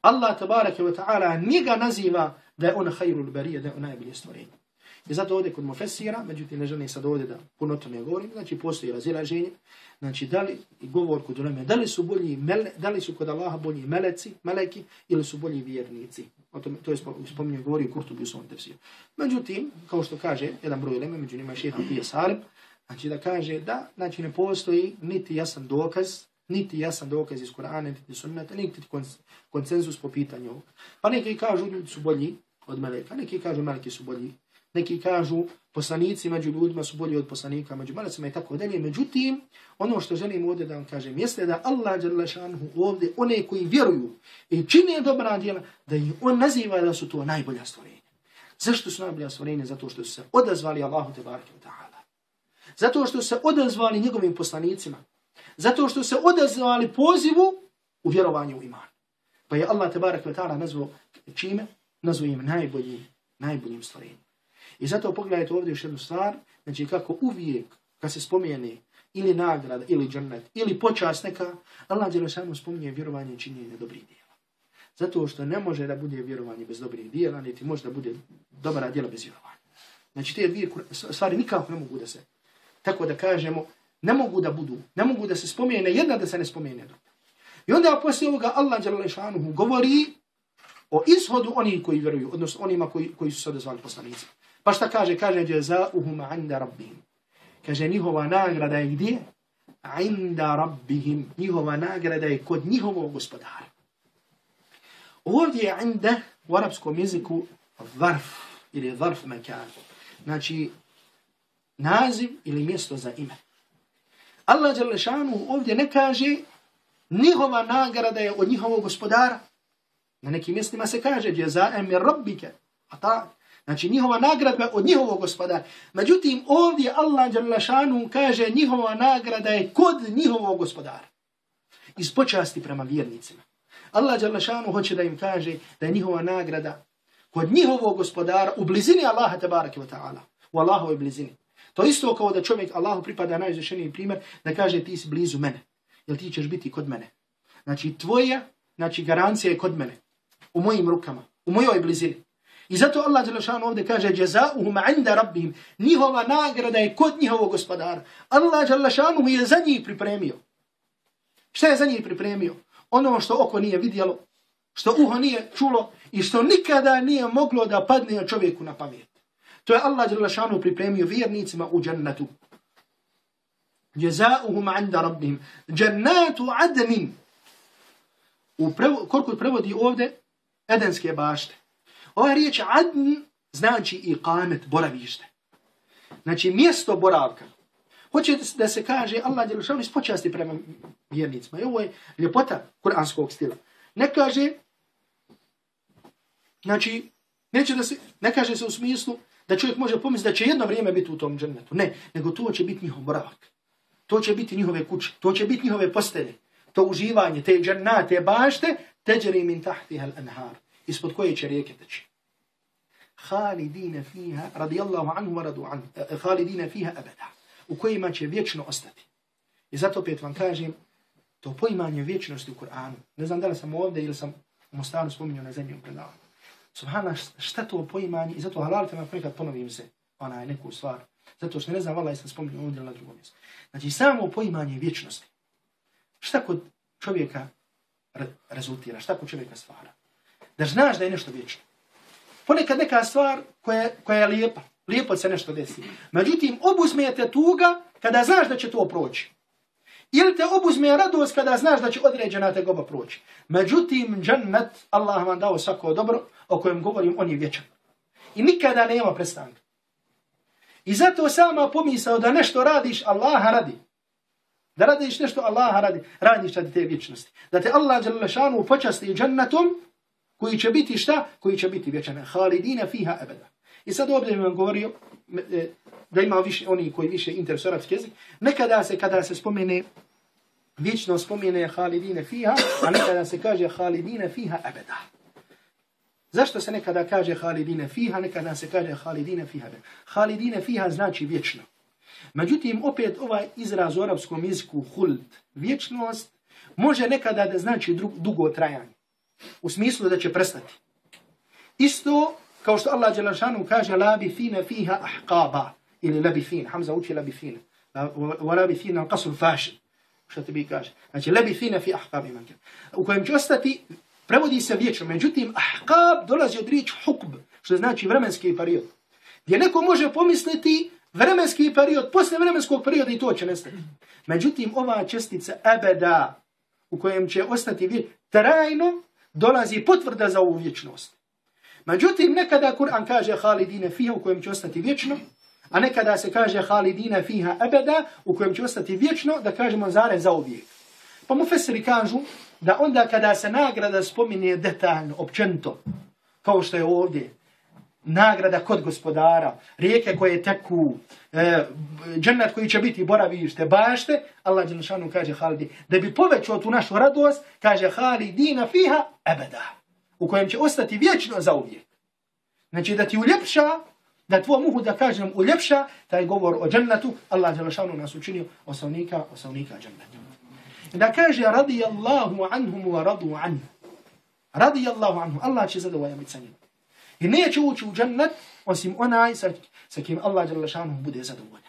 Allah tabaraka wa ta'ala njega naziva da je on hajrul barija, da je on najbolje stvorenje. I zato ovdje kod mufessira, međutim ne želim sad ovdje da puno to ne govorim, znači postoji razilaženje, znači da li, i govor kod uleme, da li su bolji, mele, da li su kod Allaha bolji meleci, meleki, ili su bolji vjernici. O tome, to je spominio, govorio Kurtubi u svom tefsiru. Međutim, kao što kaže jedan broj uleme, među njima je šeha Pija Salim, znači da kaže da, znači ne postoji niti jasan dokaz, niti jasan dokaz iz Kur'ana, niti sunnata, niti konsenzus po pitanju ovoga. Pa neki kažu ljudi su bolji od meleka, neki kažu meleki su bolji, neki kažu poslanici među ljudima su bolji od poslanika među malacima i tako dalje. Međutim, ono što želim ovdje da vam kažem jeste da Allah Đalešanhu ovdje, one koji vjeruju i čine dobra djela, da ih on naziva da su to najbolja stvorenja. Zašto su najbolja stvorenja? Zato što su se odazvali Allahu Tebareke ta'ala. Zato što su se odazvali njegovim poslanicima. Zato što se odazvali pozivu u vjerovanju u iman. Pa je Allah tabarak ve ta'ala nazvao čime? Nazvao im najboljim, najboljim stvorenjem. I zato pogledajte ovdje još jednu stvar, znači kako uvijek kad se spomene ili nagrada, ili džernet, ili počast neka, Allah je samo spominje vjerovanje i činjenje dobrih dijela. Zato što ne može da bude vjerovanje bez dobrih dijela, niti može da bude dobra dijela bez vjerovanja. Znači te dvije stvari nikako ne mogu da se, tako da kažemo, ne mogu da budu, ne mogu da se spomene jedna da se ne spomene druga. I onda poslije ovoga Allah Đalešanuhu govori o ishodu onih koji vjeruju, odnosno onima koji, koji su se odazvali poslanici. Pa šta kaže? Kaže jazauhum inda rabbihim. Kaže njihova nagrada je gdje? Inda rabbihim. Njihova nagrada je kod njihovog gospodara. Ovdje je inda u arapskom jeziku varf ili varf mekan. Znači naziv ili mjesto za ime. Allah Đalešanu ovdje ne kaže njihova nagrada je od njihovog gospodara. Na nekim mjestima se kaže jazaem mir rabbike. A ta, znači njihova nagrada je od njihovog gospodara. Međutim, ovdje Allah Đalešanu kaže njihova nagrada je kod njihovog gospodara. Iz počasti prema vjernicima. Allah Đalešanu hoće da im kaže da je njihova nagrada kod njihovog gospodara u blizini Allaha tabaraka wa ta'ala. U Allahovoj blizini. To isto kao da čovjek Allahu pripada najizvršeniji primjer da kaže ti si blizu mene. Jel ti ćeš biti kod mene. Znači tvoja znači, garancija je kod mene. U mojim rukama. U mojoj blizini. I zato Allah Đelešan ovdje kaže Jazauhum inda rabbihim. Njihova nagrada je kod njihovog gospodara. Allah Đelešanu je za njih pripremio. Šta je za njih pripremio? Ono što oko nije vidjelo, što uho nije čulo i što nikada nije moglo da padne čovjeku na pamet. To je Allah Đelešanu pripremio vjernicima u džennetu. Jezauhum anda rabbihim. Džennetu adnim. U prevo, koliko prevodi ovdje? Edenske bašte. Ova riječ adn znači i kamet, boravište. Znači mjesto boravka. Hoće da se kaže Allah Đelešanu ispočasti prema vjernicima. I ovo je ljepota kuranskog stila. Ne kaže, znači, neće da se, ne kaže se u smislu da čovjek može pomisliti da će jedno vrijeme biti u tom džennetu. Ne, nego to će biti njihov boravak. To će biti njihove kuće, to će biti njihove postelje. To uživanje, te džennate, bašte, teđeri min tahtiha al-anhar. Ispod koje će rijeke teći. Halidine fiha, radijallahu anhu wa radu anhu, eh, eh, halidine fiha abada. U kojima će vječno ostati. I zato opet vam kažem, to poimanje vječnosti u Kur'anu, ne znam da li sam ovdje ili sam u Mostaru spominjao na zemlji predavanju. Subhana, šta to poimanje, i zato halalite me ponekad ponovim se, onaj neku stvar. Zato što ne znam, vala sam spominjao ovdje na drugom mjestu. Znači, samo poimanje vječnosti. Šta kod čovjeka re rezultira, šta kod čovjeka stvara? Da znaš da je nešto vječno. Ponekad neka stvar koja, koja je lijepa, lijepo se nešto desi. Međutim, obuzmijete tuga kada znaš da će to proći. Ili te obuzme radost kada znaš da će određena tegoba proći. Međutim, džennet, Allah vam dao svako dobro, o kojem govorim, on je vječan. I nikada nema prestanka. I zato sama pomisao da nešto radiš, Allaha radi. Da radiš nešto, Allaha radi. Radiš radi te vječnosti. Da te Allah šanu počasti džennetom, koji će biti šta? Koji će biti vječan. Halidina fiha ebeda. I sad ovdje vam govorio, e, da ima više, oni koji više interesu arabski jezik, nekada se, kada se spomene, vječno spomene Halidine fiha, a nekada se kaže Halidine fiha ebeda. Zašto se nekada kaže Halidine fiha, nekada se kaže Halidine fiha? Halidine fiha znači vječno. Međutim, opet ovaj izraz u arapskom jeziku huld, vječnost, može nekada da znači dugo trajanje. U smislu da će prestati. Isto kao što Allah Đelešanu kaže labi fina fiha ahqaba ili labi fina, Hamza uči labi fina, Wa labi fina al qasru fashin. Što ti bi kaže? Znači labi fina fi ahqabi man U kojem će ostati, prevodi se vječno. Međutim, ahqab dolazi od riječ hukb, što znači vremenski period. Gdje neko može pomisliti vremenski period, posle vremenskog perioda i to će nestati. Međutim, ova čestica ebeda u kojem će ostati vječno, trajno dolazi potvrda za ovu vječnost. Međutim, nekada Kur'an kaže halidine fiha u kojem će ostati vječno, a nekada se kaže halidine fiha ebeda u kojem će ostati vječno, da kažemo zare za uvijek. Pa mu feseri kažu da onda kada se nagrada spominje detaljno, općento, kao što je ovdje, nagrada kod gospodara, rijeke koje teku, e, džennet koji će biti boravište, bašte, Allah Đelšanu kaže halidi, da bi povećao tu našu radost, kaže halidina fiha ebeda u kojem će ostati vječno za uvijek. Znači da ti uljepša, da tvoj muhu da kažem uljepša, taj govor o džennetu, Allah Đelšanu nas učinio osavnika, osavnika džennetu. Da kaže radijallahu anhum wa radu anhu. Radijallahu anhu, Allah će zadovoljan biti sa njim. I neće ući u džennet, osim onaj sa, sa kim Allah je lašanu bude zadovoljan.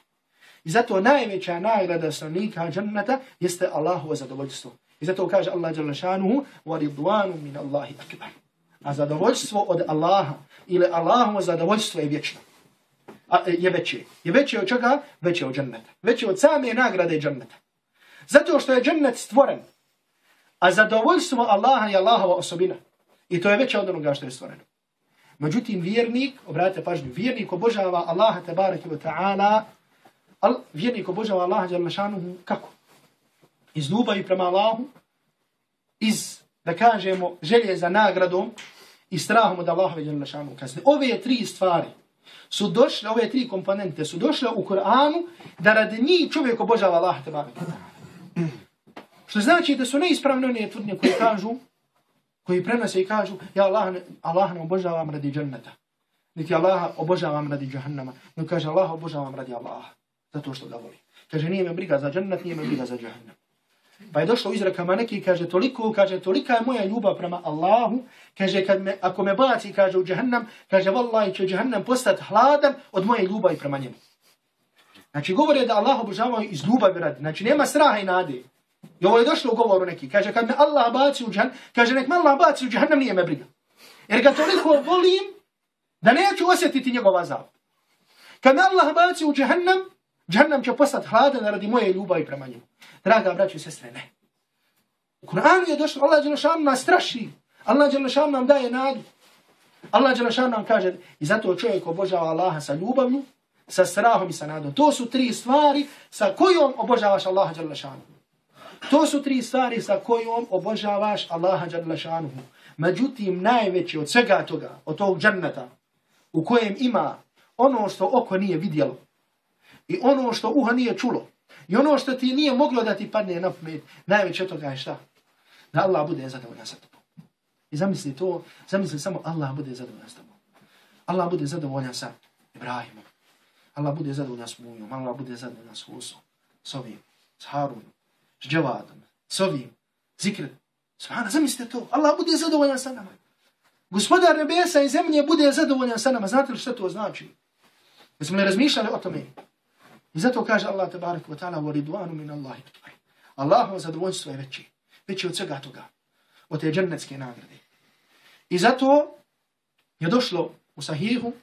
I zato najveća nagrada stanovnika dženneta jeste Allahovo zadovoljstvo. I zato kaže Allah jalla šanuhu wa ridwanu min Allahi akbar. A zadovoljstvo od Allaha ili Allahovo zadovoljstvo je vječno. A, je veće. Je veće od čega? Veće od dženneta. Veće od same nagrade dženneta. Zato što je džennet stvoren. A zadovoljstvo Allaha je Allahova osobina. I to je veće od onoga što je stvoreno. Međutim, vjernik, obratite pažnju, vjernik obožava Allaha tabaraka wa ta'ala, al, vjernik obožava Allaha jalla šanuhu kako? iz ljubavi prema Allahu, iz, da kažemo, želje za nagradom i strahom od Allahove djelašanu kazne. Ove tri stvari su došle, ove tri komponente su došle u Koranu da radi njih čovjek obožava Allah. Što znači da su neispravne one tvrdnje koje kažu, koji prenose i kažu, ja Allah, Allah ne obožavam radi dženneta. Niti Allah obožavam radi džahannama. No kaže Allah obožavam radi Allaha. Zato što ga voli. Kaže nije me briga za džennet, nije me briga za džahannam. Pa je došlo u izrekama neki, kaže, toliko, kaže, tolika je moja ljubav prema Allahu, kaže, kad me, ako me baci, kaže, u džahannam, kaže, vallaj će džahannam postati hladan od moje ljubavi prema njemu. Znači, govore da Allah obožavaju iz ljubavi radi. Znači, nema straha i nade. I ovo je došlo u govoru neki. Kaže, kad me Allah baci u džahannam, kaže, nek me Allah baci u džahannam, nije me briga. Jer ga toliko volim da neću osjetiti njegov azab. Kad me Allah baci u džahannam, Džahannam će postati hladan radi moje ljubavi prema njemu. Draga braću i sestre, ne. U Kur'anu je došlo, Allah Đelešan nas straši. Allah Đelešan nam daje nadu. Allah Đelešan nam kaže, i zato čovjek obožava Allaha sa ljubavlju, sa strahom i sa nadom. To su tri stvari sa kojom obožavaš Allaha Đelešan. To su tri stvari sa kojom obožavaš Allaha Đadlašanuhu. Međutim, najveći od svega toga, od tog džanneta, u kojem ima ono što oko nije vidjelo i ono što uha nije čulo i ono što ti nije moglo da ti padne na pamet, najveće od toga je šta? Da Allah bude zadovoljan sa tobom. I zamisli to, zamisli samo Allah bude zadovoljan sa tobom. Allah bude zadovoljan sa Ibrahimom. Allah bude zadovoljan s Mujom. Allah bude zadovoljan s Husom. S ovim. S Harunom. S Džavadom. S ovim. Zikret. Svana, zamislite to. Allah bude zadovoljan sa nama. Gospodar nebesa i zemlje bude zadovoljan sa nama. Znate li što to znači? Jesmo li razmišljali o tome? I zato kaže Allah tabarak wa ta'ala وَرِدْوَانُ مِنَ min Allahi. Allahovo zadovoljstvo je veće. Veće od svega toga. Od te džennetske nagrade. I zato je došlo u sahihu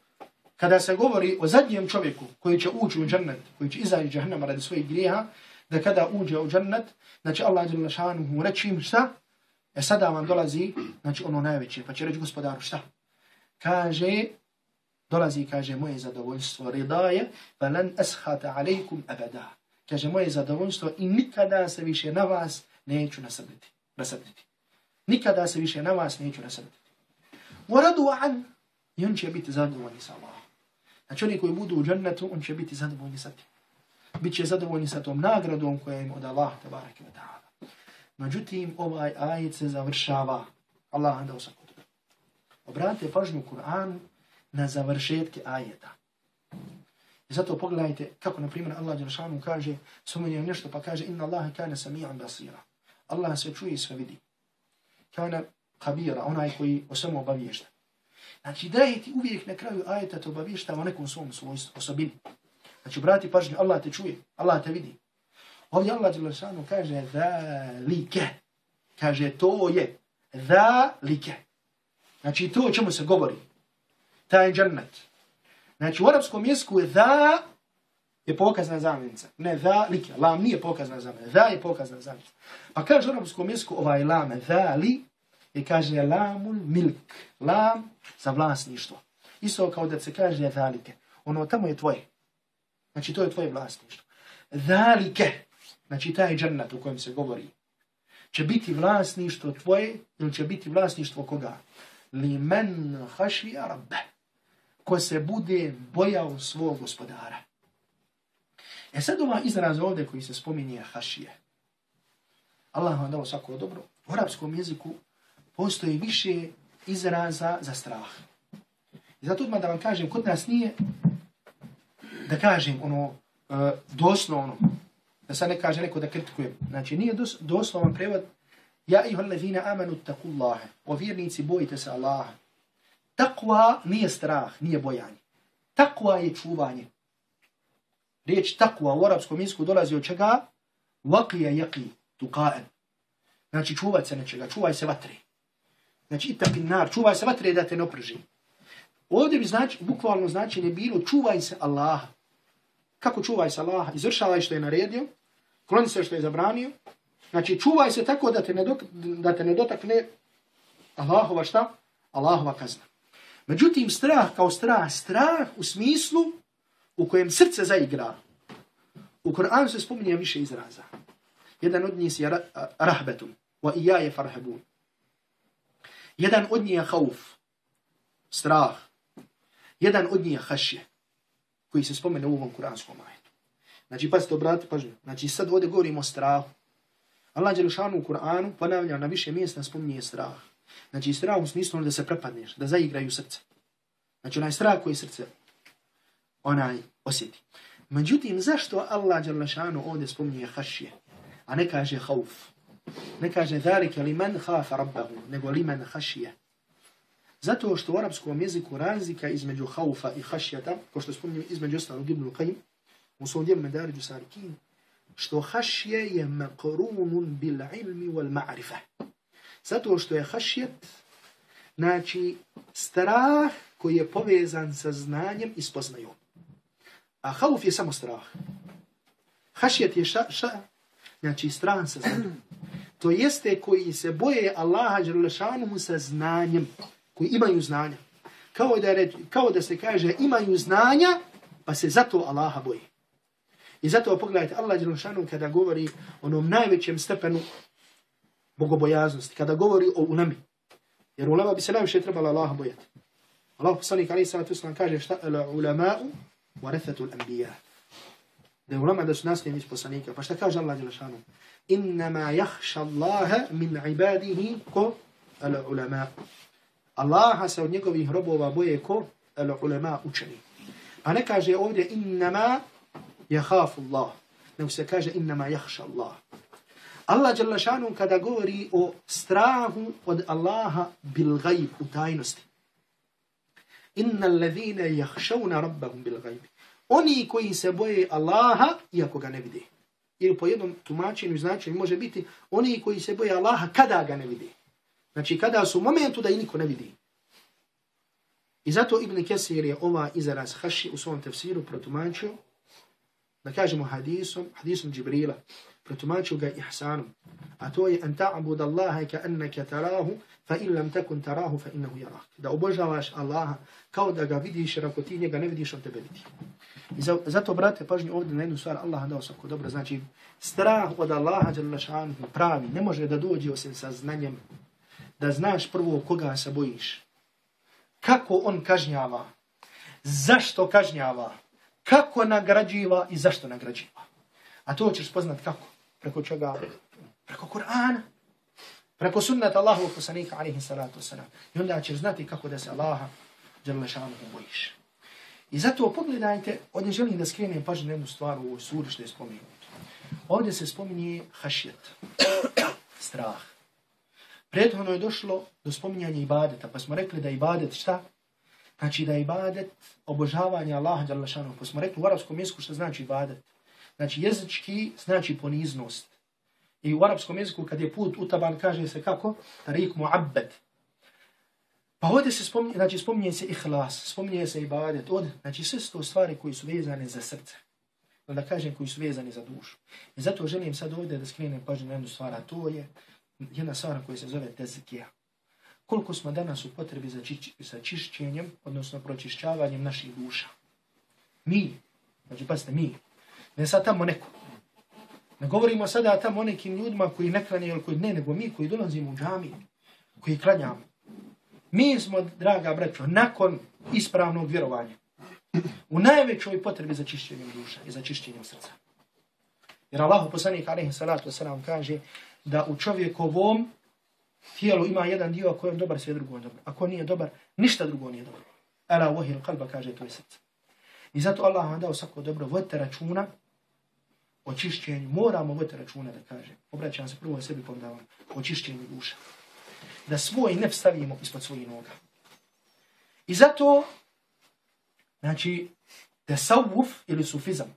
kada se govori o zadnjem čovjeku koji će ući u džennet, koji će izaći džahnama radi svojih grijeha, da kada uđe u džennet, znači Allah je šanuhu reći im šta? E sada vam dolazi, znači ono najveće, pa će reći gospodaru šta? Kaže, dolazi kaže moje zadovoljstvo ridaje, pa lan ashata alejkum abada. Kaže moje zadovoljstvo i nikada se više na vas neću nasrditi. nasrditi. Nikada se više na vas neću nasrditi. Waradu an, i on će biti zadovoljni sa Allahom. Znači oni koji budu u džennetu, on će biti zadovoljni sa tim. Biće zadovoljni sa tom nagradom koja im od Allah, tabarak i ta'ala. Međutim, ovaj ajet se završava. Allah da dao. Obratite pažnju u Kur'anu na završetke ajeta. I zato pogledajte kako, na primjer, Allah Đelšanu kaže, spomenuje nešto pa kaže, inna Allah kane sami'an basira. Allah sve čuje i sve vidi. Kane kabira, onaj koji o svemu obavješta. Znači, daje ti uvijek na kraju ajeta te obavještava nekom svom svojstvu, osobini. Znači, brati pažnju, Allah te čuje, Allah te vidi. Ovdje Allah Đelešanu kaže zalike. Kaže to je. Zalike. Znači, to o čemu se govori. Taj džennet. Znači, u arapskom jesku je za je pokazna zamjenica. Ne, za like. Lam nije pokazna zamjenica. Za je pokazna zamjenica. Pa kaže u arapskom jesku ovaj lam, za li, i kaže lamul milk. Lam za vlasništvo. Isto kao da se kaže zalike. Ono tamo je tvoje. Znači to je tvoje vlasništvo. Zalike. Znači taj džennat u kojem se govori. Će biti vlasništvo tvoje ili će biti vlasništvo koga? Li men haši rabbe. Ko se bude bojao svog gospodara. E sad ova izraz ovdje koji se spominje hašije. Allah vam dao svako dobro. U arapskom jeziku postoji više izraza za strah. I zato odmah da vam kažem, kod nas nije da kažem ono uh, doslovno, da sad ne kaže neko da kritikuje. Znači nije dos, doslovan prevod Ja i hlevina amanu taku Allahe. O vjernici bojite se Allaha. Takva nije strah, nije bojanje. Takva je čuvanje. Riječ takva u arapskom jeziku dolazi od čega? Vakija jaki, tukaen. Znači čuvaj se nečega, čuvaj se vatre. Znači, itak nar, čuvaj se vatre da te ne oprži. Ovdje bi znači, bukvalno značenje bilo čuvaj se Allaha. Kako čuvaj se Allaha? Izvršavaj što je naredio, kloni se što je zabranio. Znači, čuvaj se tako da te ne, dok, da te ne dotakne Allahova šta? Allahova kazna. Međutim, strah kao strah, strah u smislu u kojem srce zaigra. U Koranu se spominje više izraza. Jedan od njih je rahbetum. Wa i ja je farhabun. Jedan od njih je hauf, strah. Jedan od njih je hašje, koji se spomene u ovom kuranskom ajetu. Znači, pazite, ste obrati pažnju. Znači, sad ovdje govorimo o strahu. Allah Đelešanu u Kur'anu ponavlja na više mjesta spominje strah. Znači, strah u smislu da se prepadneš, da zaigraju srce. Znači, onaj strah koji srce onaj osjeti. Međutim, zašto Allah Đelešanu ovdje spominje hašje, a ne kaže hauf? Ne kaže dharike li men hafa rabbahu, nego li men hašije. Zato što u arapskom jeziku razlika između haufa i hašjata, ko što spominjem između ostalog Ibn Qayyim, u svom dijelu Medariđu Sarikin, što hašje je makrunun bil ilmi wal ma'rifa. Zato što je hašjet, znači strah koji je povezan sa znanjem i spoznajom. A hauf je samo strah. Hašjet je ša, ša, znači strah sa znanjem to jeste koji se boje Allaha Đerlešanuhu sa znanjem, koji imaju znanja. Kao da, reč, kao da se kaže imaju znanja, pa se zato Allaha boji. I zato pogledajte, Allah Đelšanu kada govori o onom najvećem stepenu bogobojaznosti, kada govori o ulemi, jer ulema bi se najviše trebala Allaha bojati. Allah poslanik alaih Sallatu sallam kaže šta ila ulema'u warathatul anbiya. Da je ulema da su nasljednici poslanika. Pa šta kaže Allah Đelšanu? Innama jahša Allaha min ibadihi ko ila ulema'u. Allaha se od njegovih robova boje ko El ulema učeni. A ne kaže ovdje innama jahafu Allah. Nego se kaže innama jahša Allah. Allah jalla kada govori o strahu od Allaha bil gajb u tajnosti. Inna alladhina jahšavna rabbahum bil gajbi. Oni koji se boje Allaha, iako ga ne vide. Ili po jednom tumačenju značenju može biti oni koji se boje Allaha kada ga ne vide. Znači kada su u momentu da i niko ne vidi. I zato Ibn Kesir je ova izraz haši u svom tefsiru protumačio da kažemo hadisom, hadisom Džibrila, protumačio ga ihsanom. A to je an ta'bud Allaha ka annaka tarahu, fa in lam takun tarahu, fa innahu yarak. Da obožavaš Allaha kao da ga vidiš, jer ako ti njega ne vidiš, on tebe vidi. I zato, brate, pažnju ovdje na jednu stvar, Allah dao svako dobro. Znači, strah od Allaha, pravi, ne može da dođe osim sa znanjem, da znaš prvo koga se bojiš. Kako on kažnjava, zašto kažnjava, kako nagrađiva i zašto nagrađiva. A to ćeš poznat kako? Preko čega? Preko Kur'ana. Preko sunnata Allahu poslanika alaihi salatu wasalam. I onda ćeš znati kako da se Allaha dželle bojiš. I zato pogledajte, ovdje želim da skrenem pažnju na jednu stvar u ovoj suri što je spomenuto. Ovdje se spominje hašjet, [COUGHS] strah. Prethodno je došlo do spominjanja ibadeta, pa smo rekli da ibadet šta? Znači da ibadet obožavanje Allaha dželle. Pa smo rekli u arapskom jeziku što znači ibadet. Znači jezički znači poniznost. I u arapskom jeziku kad je put utaban kaže se kako? Tarik mu'abbad. Pa ovdje se spominje, znači spominje se ihlas, spominje se ibadet, od, znači sve to stvari koji su vezane za srce. Da kažem koji su vezani za dušu. I zato želim sad ovdje da skrenem pažnju na jednu stvar, a to je jedna stvar koja se zove tezikija. Koliko smo danas u potrebi za, či, za čišćenjem, odnosno pročišćavanjem naših duša. Mi, znači pasite, mi, Ne sad tamo neko. Ne govorimo sada tamo o nekim ljudima koji ne klanjaju, koji ne, nego mi koji dolazimo u džami, koji klanjamo. Mi smo, draga braćo, nakon ispravnog vjerovanja, u najvećoj potrebi za čišćenjem duša i za čišćenjem srca. Jer Allah poslanik alaihi salatu wasalam kaže da u čovjekovom tijelu ima jedan dio ako je dobar, sve drugo je dobro. Ako nije dobar, ništa drugo nije dobro. Ala wahil kalba kaže to je srce. I zato Allah vam dao svako dobro, vodite računa o čišćenju, moramo voditi računa da kaže, obraćam se prvo sebi pa pomdavam, o čišćenju duša. Da svoj ne stavimo ispod svojih noga. I zato, znači, tesavuf ili sufizam,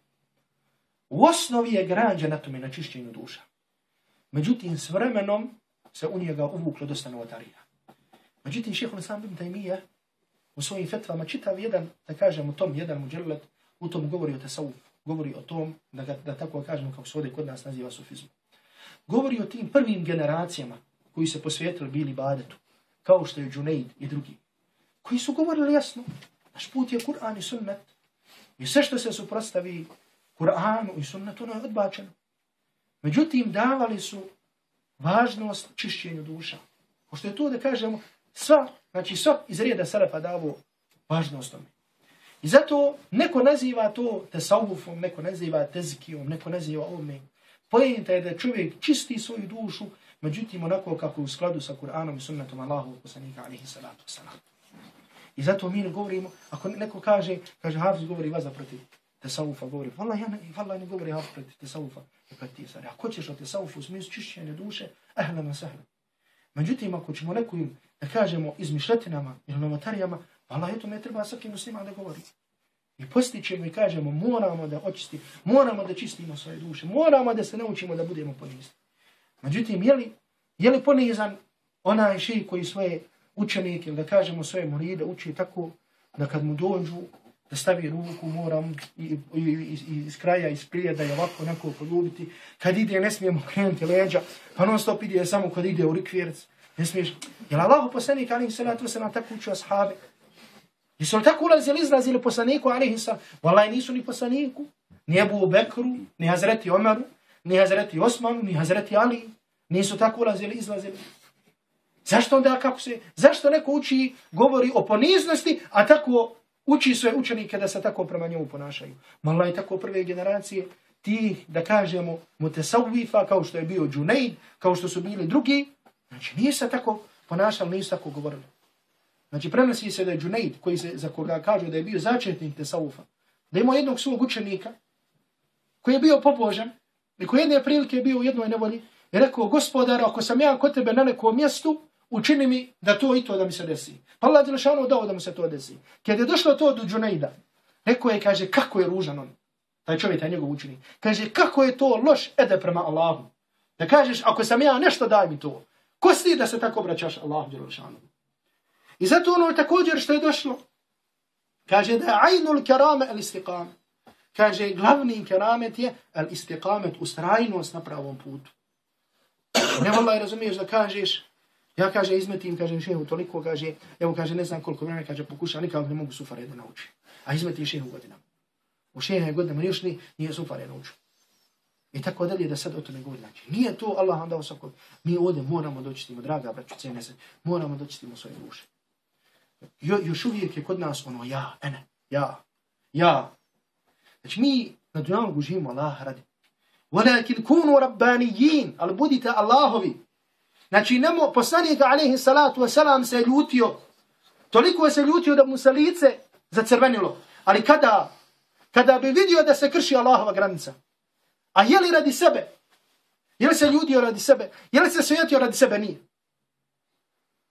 u osnovi je građa na tome, na čišćenju duša. Međutim, s vremenom se u njega uvuklo dosta novotarija. Međutim, šeho sam bin tajmija u svojim fetvama čitav jedan, da kažem, u tom jedan muđerlet, u tom govori o tesavuf govori o tom, da, ga, da tako kažemo kako se ovdje kod nas naziva sufizmu. Govori o tim prvim generacijama koji se posvetili bili badetu, kao što je Džuneid i drugi, koji su govorili jasno, naš put je Kur'an i sunnet. I sve što se suprostavi Kur'anu i sunnetu, ono je odbačeno. Međutim, davali su važnost čišćenju duša. Pošto je to da kažemo, sva, znači sva iz reda Sarafa davo važnost tome. I zato neko naziva to tesavufom, neko naziva tezikijom, neko naziva ovome. Pojenta je da čovjek čisti svoju dušu, međutim onako kako je u skladu sa Kur'anom i sunnetom Allahu poslanika alihi salatu wasalam. I zato mi ne govorimo, ako neko kaže, kaže Hafiz govori vaza protiv tesavufa, govori, valla ja ne, valla ne govori Hafiz protiv tesavufa, ne. Ako ćeš o tesavufu u smislu čišćenja duše, ehlan sahlan. Međutim, ako ćemo nekim, da kažemo, izmišljetinama ili novotarijama, Allah je to ne treba svakim muslima da govori. I postićemo i kažemo, moramo da očisti, moramo da čistimo svoje duše, moramo da se naučimo da budemo ponizni. Međutim, je li, je li ponizan onaj šij koji svoje učenike, da kažemo svoje moride, uči tako da kad mu dođu, da stavi ruku, moram i, i, i, i iz kraja, iz prijeda je ovako neko poljubiti. Kad ide, ne smijemo krenuti leđa, pa non stop ide samo kad ide u rikvjerc. Ne smiješ. Jel Allah poslanik, ali se na to se na tako učio ashabi. Jesu li tako ulazili, izlazili poslaniku, ali sallam? Walaj, nisu ni poslaniku. ni Ebu Bekru, ni Hazreti Omeru, ni Hazreti Osmanu, ni Hazreti Ali. Nisu tako ulazili, izlazili. Zašto onda kako se, zašto neko uči, govori o poniznosti, a tako uči svoje učenike da se tako prema njemu ponašaju. Malo je tako prve generacije, ti, da kažemo, mutesavifa, kao što je bio Džunejd, kao što su bili drugi, znači nije se tako ponašali, nisu tako govorili. Znači prenosi se da je Džunejd, koji se, za koga kažu da je bio začetnik tesaufa, da ima jednog svog učenika, koji je bio pobožan, i koji jedne prilike je bio u jednoj nevolji, i rekao, gospodar, ako sam ja kod tebe na nekom mjestu, učini mi da to i to da mi se desi. Pa Allah Đelešanu dao da mu se to desi. Kad je došlo to do Džunejda, rekao je, kaže, kako je ružan on. Taj čovjek, taj njegov učini. Kaže, kako je to loš ede prema Allahu. Da kažeš, ako sam ja nešto, daj mi to. Ko si da se tako obraćaš Allahu Đelešanu? I zato ono također što je došlo, kaže da je ajnul kerame al istiqame. Kaže, glavni keramet je al istiqamet, ustrajnost na pravom putu. Ne vallaj razumiješ da kažeš, ja kaže, izmetim, kaže, šehu toliko, kaže, evo kaže, ne znam koliko vremena, kaže, pokušam, nikako ne mogu sufare da naučim. A izmeti šehu godinama. U šehu godinama još ni, nije sufare naučio. I tako dalje da sad o tome govori. Znači, nije to Allah vam dao svakog. Mi ovdje moramo doći draga braću, cijene se, moramo doći svoje duše. Jo, još uvijek je kod nas ono ja, ene, ja, ja. Znači mi na dunjavu živimo Allah radi. Walakin kunu rabbanijin, ali budite Allahovi. Znači nemo, poslanik alaihi salatu wasalam se ljutio, toliko se ljutio da mu se lice zacrvenilo. Ali kada, kada bi vidio da se krši Allahova granica, a je li radi sebe? Je li se ljutio radi sebe? Je li se svetio radi sebe? Nije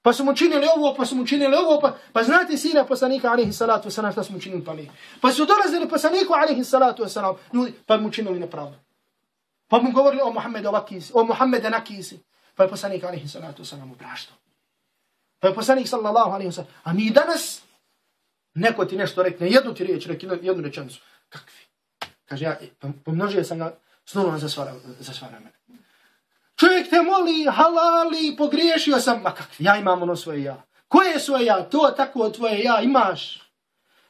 pa su mu činili ovo, pa su mu činili ovo, pa, pa znate sina poslanika alaihi salatu wasalam šta su mu činili pa nije. Pa su dolazili poslaniku alaihi salatu wasalam, ljudi, pa mu činili nepravdu. Pa mu govorili o Muhammedu ovakisi, o Muhammede nakisi. Pa je poslanik alaihi salatu wasalam upraštao. Pa je poslanik sallallahu alaihi wasalam, a mi danas, neko ti nešto rekne, jednu ti riječ, rekne, jednu rečenicu, kakvi? Kaže, ja e, pomnožio sam ga, snovno za sva, za sva mene. Čovjek te moli, halali, pogriješio sam. Ma kakvi, ja imam ono svoje ja. Koje je svoje ja? To tako tvoje ja imaš.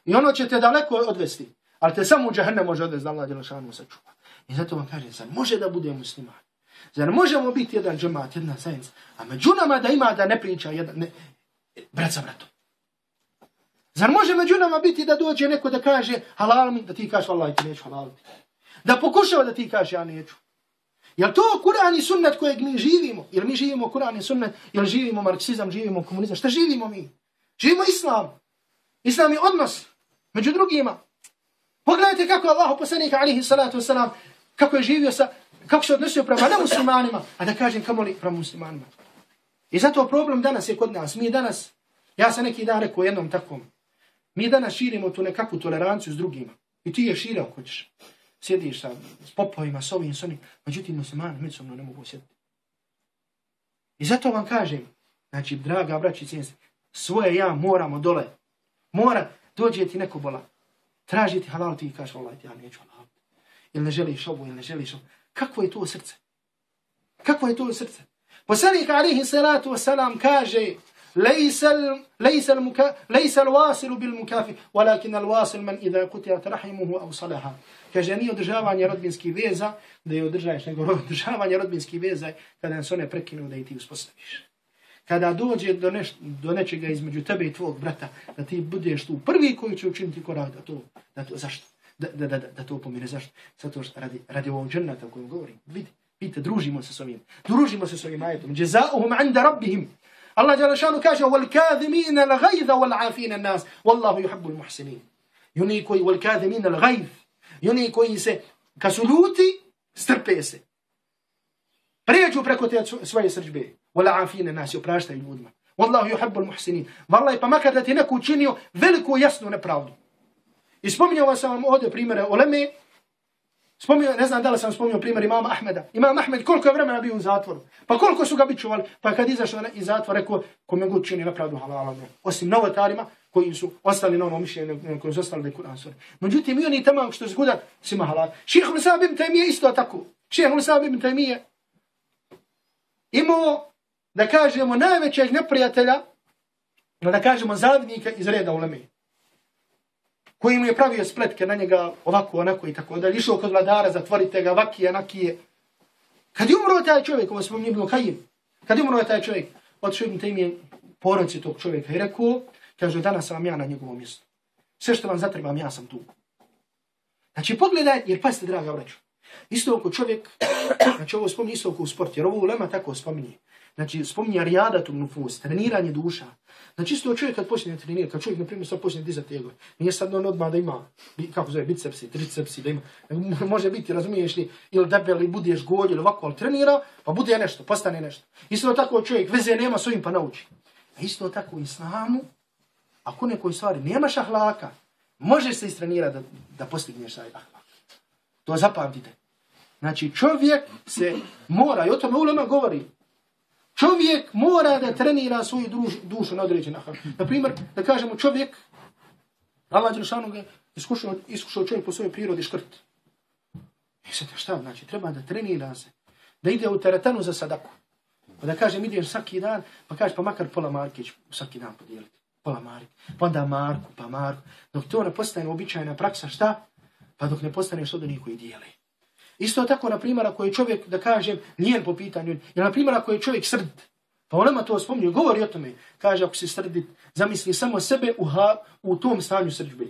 I ono će te daleko odvesti. Ali te samo u džahne može odvesti da Allah Đelešanu sačuva. I zato vam kažem, zar može da bude musliman? Zar možemo biti jedan džemat, jedna zajednica? A među nama da ima da ne priča jedan, ne, brat sa bratom. Zar može među nama biti da dođe neko da kaže halal mi, da ti kažeš Allah ti neću halal Da pokušava da ti kaže ja neću. Jel to Kur'an i sunnet kojeg mi živimo? Jel mi živimo Kur'an i sunnet? Jel živimo marksizam, živimo komunizam? Šta živimo mi? Živimo islam. Islam je odnos među drugima. Pogledajte kako Allah poslanika alihi salatu wasalam, kako je živio sa, kako se odnosio prema nemuslimanima, a da kažem kamo li prema muslimanima. I zato problem danas je kod nas. Mi danas, ja sam neki dan rekao jednom takvom, mi danas širimo tu nekakvu toleranciju s drugima. I ti je šire ako ćeš sjediš sa s popovima, s ovim, s onim, međutim muslimani međusobno ne mogu sjediti. I zato vam kažem, znači, draga braći cijenci, svoje ja moramo dole. Mora, dođe ti neko bola, traži ti halal, ti kažeš, Allah, ja neću halal. Ili ne želiš ovo, ili ne želiš ovo. Kako je to srce? Kako je to srce? Poslanik alihi salatu wasalam kaže, ليس الواصل بالمكافئ ولكن الواصل من اذا قطعت رحمه اوصلها kaže nije održavanje rodbinskih veza da je održaješ, nego održavanje rodbinskih veza kada se one prekinu da i ti uspostaviš. Kada dođe do, neš, do nečega između tebe i tvog brata, da ti budeš tu prvi koji će učiniti korak da to, da to, zašto? Da, da, da, da to pomire, zašto? Zato što radi, radi ovom džernata o kojem govorim. Vidi, vidite, družimo se s ovim. Družimo se s ovim ajetom. Jezauhum anda rabbihim. Allah jala šanu kaže وَالْكَاذِمِينَ الْغَيْذَ وَالْعَافِينَ النَّاسِ وَاللَّهُ يُحَبُّ الْمُحْسِنِينَ I oni koji وَالْكَاذِمِينَ الْغَيْذ I oni koji se, kad su ljuti, strpe se. Prijeđu preko te svoje srđbe. Nas i opraštaju ljudima. Wallahu yuhibbu al-muhsinin. Wallahi pa makar da ti neko učinio veliku jasnu nepravdu. I spominjao sam vam ovdje primjere Oleme. Spominjao, ne znam da li sam spominjao primjer imama Ahmeda. Imam Ahmed koliko je vremena bio u zatvoru. Pa koliko su ga bičuvali. Pa kad izašao iz zatvora rekao kome god čini nepravdu halala. Osim novotarima koji su ostali na ovom mišljenju, koji su ostali na Kur'an sori. Međutim, i oni tamo što zguda, svima halal. Šeha Musa ibn Taymiye isto tako. Šeha Musa ibn Taymiye imao, da kažemo, najvećeg neprijatelja, da kažemo, zavidnika iz reda uleme koji mu je pravio spletke na njega ovako, onako i tako dalje, išao kod vladara, zatvorite ga, vakije, nakije. Kad je umro taj čovjek, ovo smo mi bilo kajim, kad je umro taj čovjek, odšao im te ime porodci tog čovjeka i rekao, kaže, danas sam ja na njegovom mjestu. Sve što vam zatrebam, ja sam tu. Znači, pogledaj, jer pasite, draga vraću, isto oko čovjek, [CLEARS THROAT] znači ovo spominje isto oko u sport, jer ovo ulema tako spominje. Znači, spominje rijadatu nufus, treniranje duša. Znači, isto čovjek kad počne trenirati, kad čovjek, na primjer, sad počne dizati tegove, nije sad on odmah da ima, kako zove, bicepsi, tricepsi, da ima, [LAUGHS] može biti, razumiješ li, ili debel, ili budeš golj, ili ovako, ali trenira, pa bude nešto, postane nešto. Isto tako čovjek, veze nema s ovim, pa nauči. A isto tako islamu, ako nekoj stvari nemaš ahlaka, možeš se istrenirati da, da postigneš taj ahlak. To zapamtite. Znači, čovjek se mora, i o tome ulema govori, Čovjek mora da trenira svoju druž, dušu na određen način. Na primjer, da kažemo čovjek, Allah Đelšanu ga iskušao, iskušao čovjek po svojoj prirodi škrt. I sad šta znači? Treba da trenira se. Da ide u teretanu za sadaku. Pa da kažem, ideš svaki dan, pa kažeš, pa makar pola marke ću svaki dan podijeliti. Pola marke. Pa onda marku, pa marku. Dok to ne postane običajna praksa, šta? Pa dok ne postaneš od onih niko dijeli. Isto tako, na primjer, ako je čovjek, da kažem, njen po pitanju, jer na primjer, ako je čovjek srd, pa onama to spominje, govori o tome, kaže, ako se srdit, zamisli samo sebe u, ha, u tom stanju srđbe.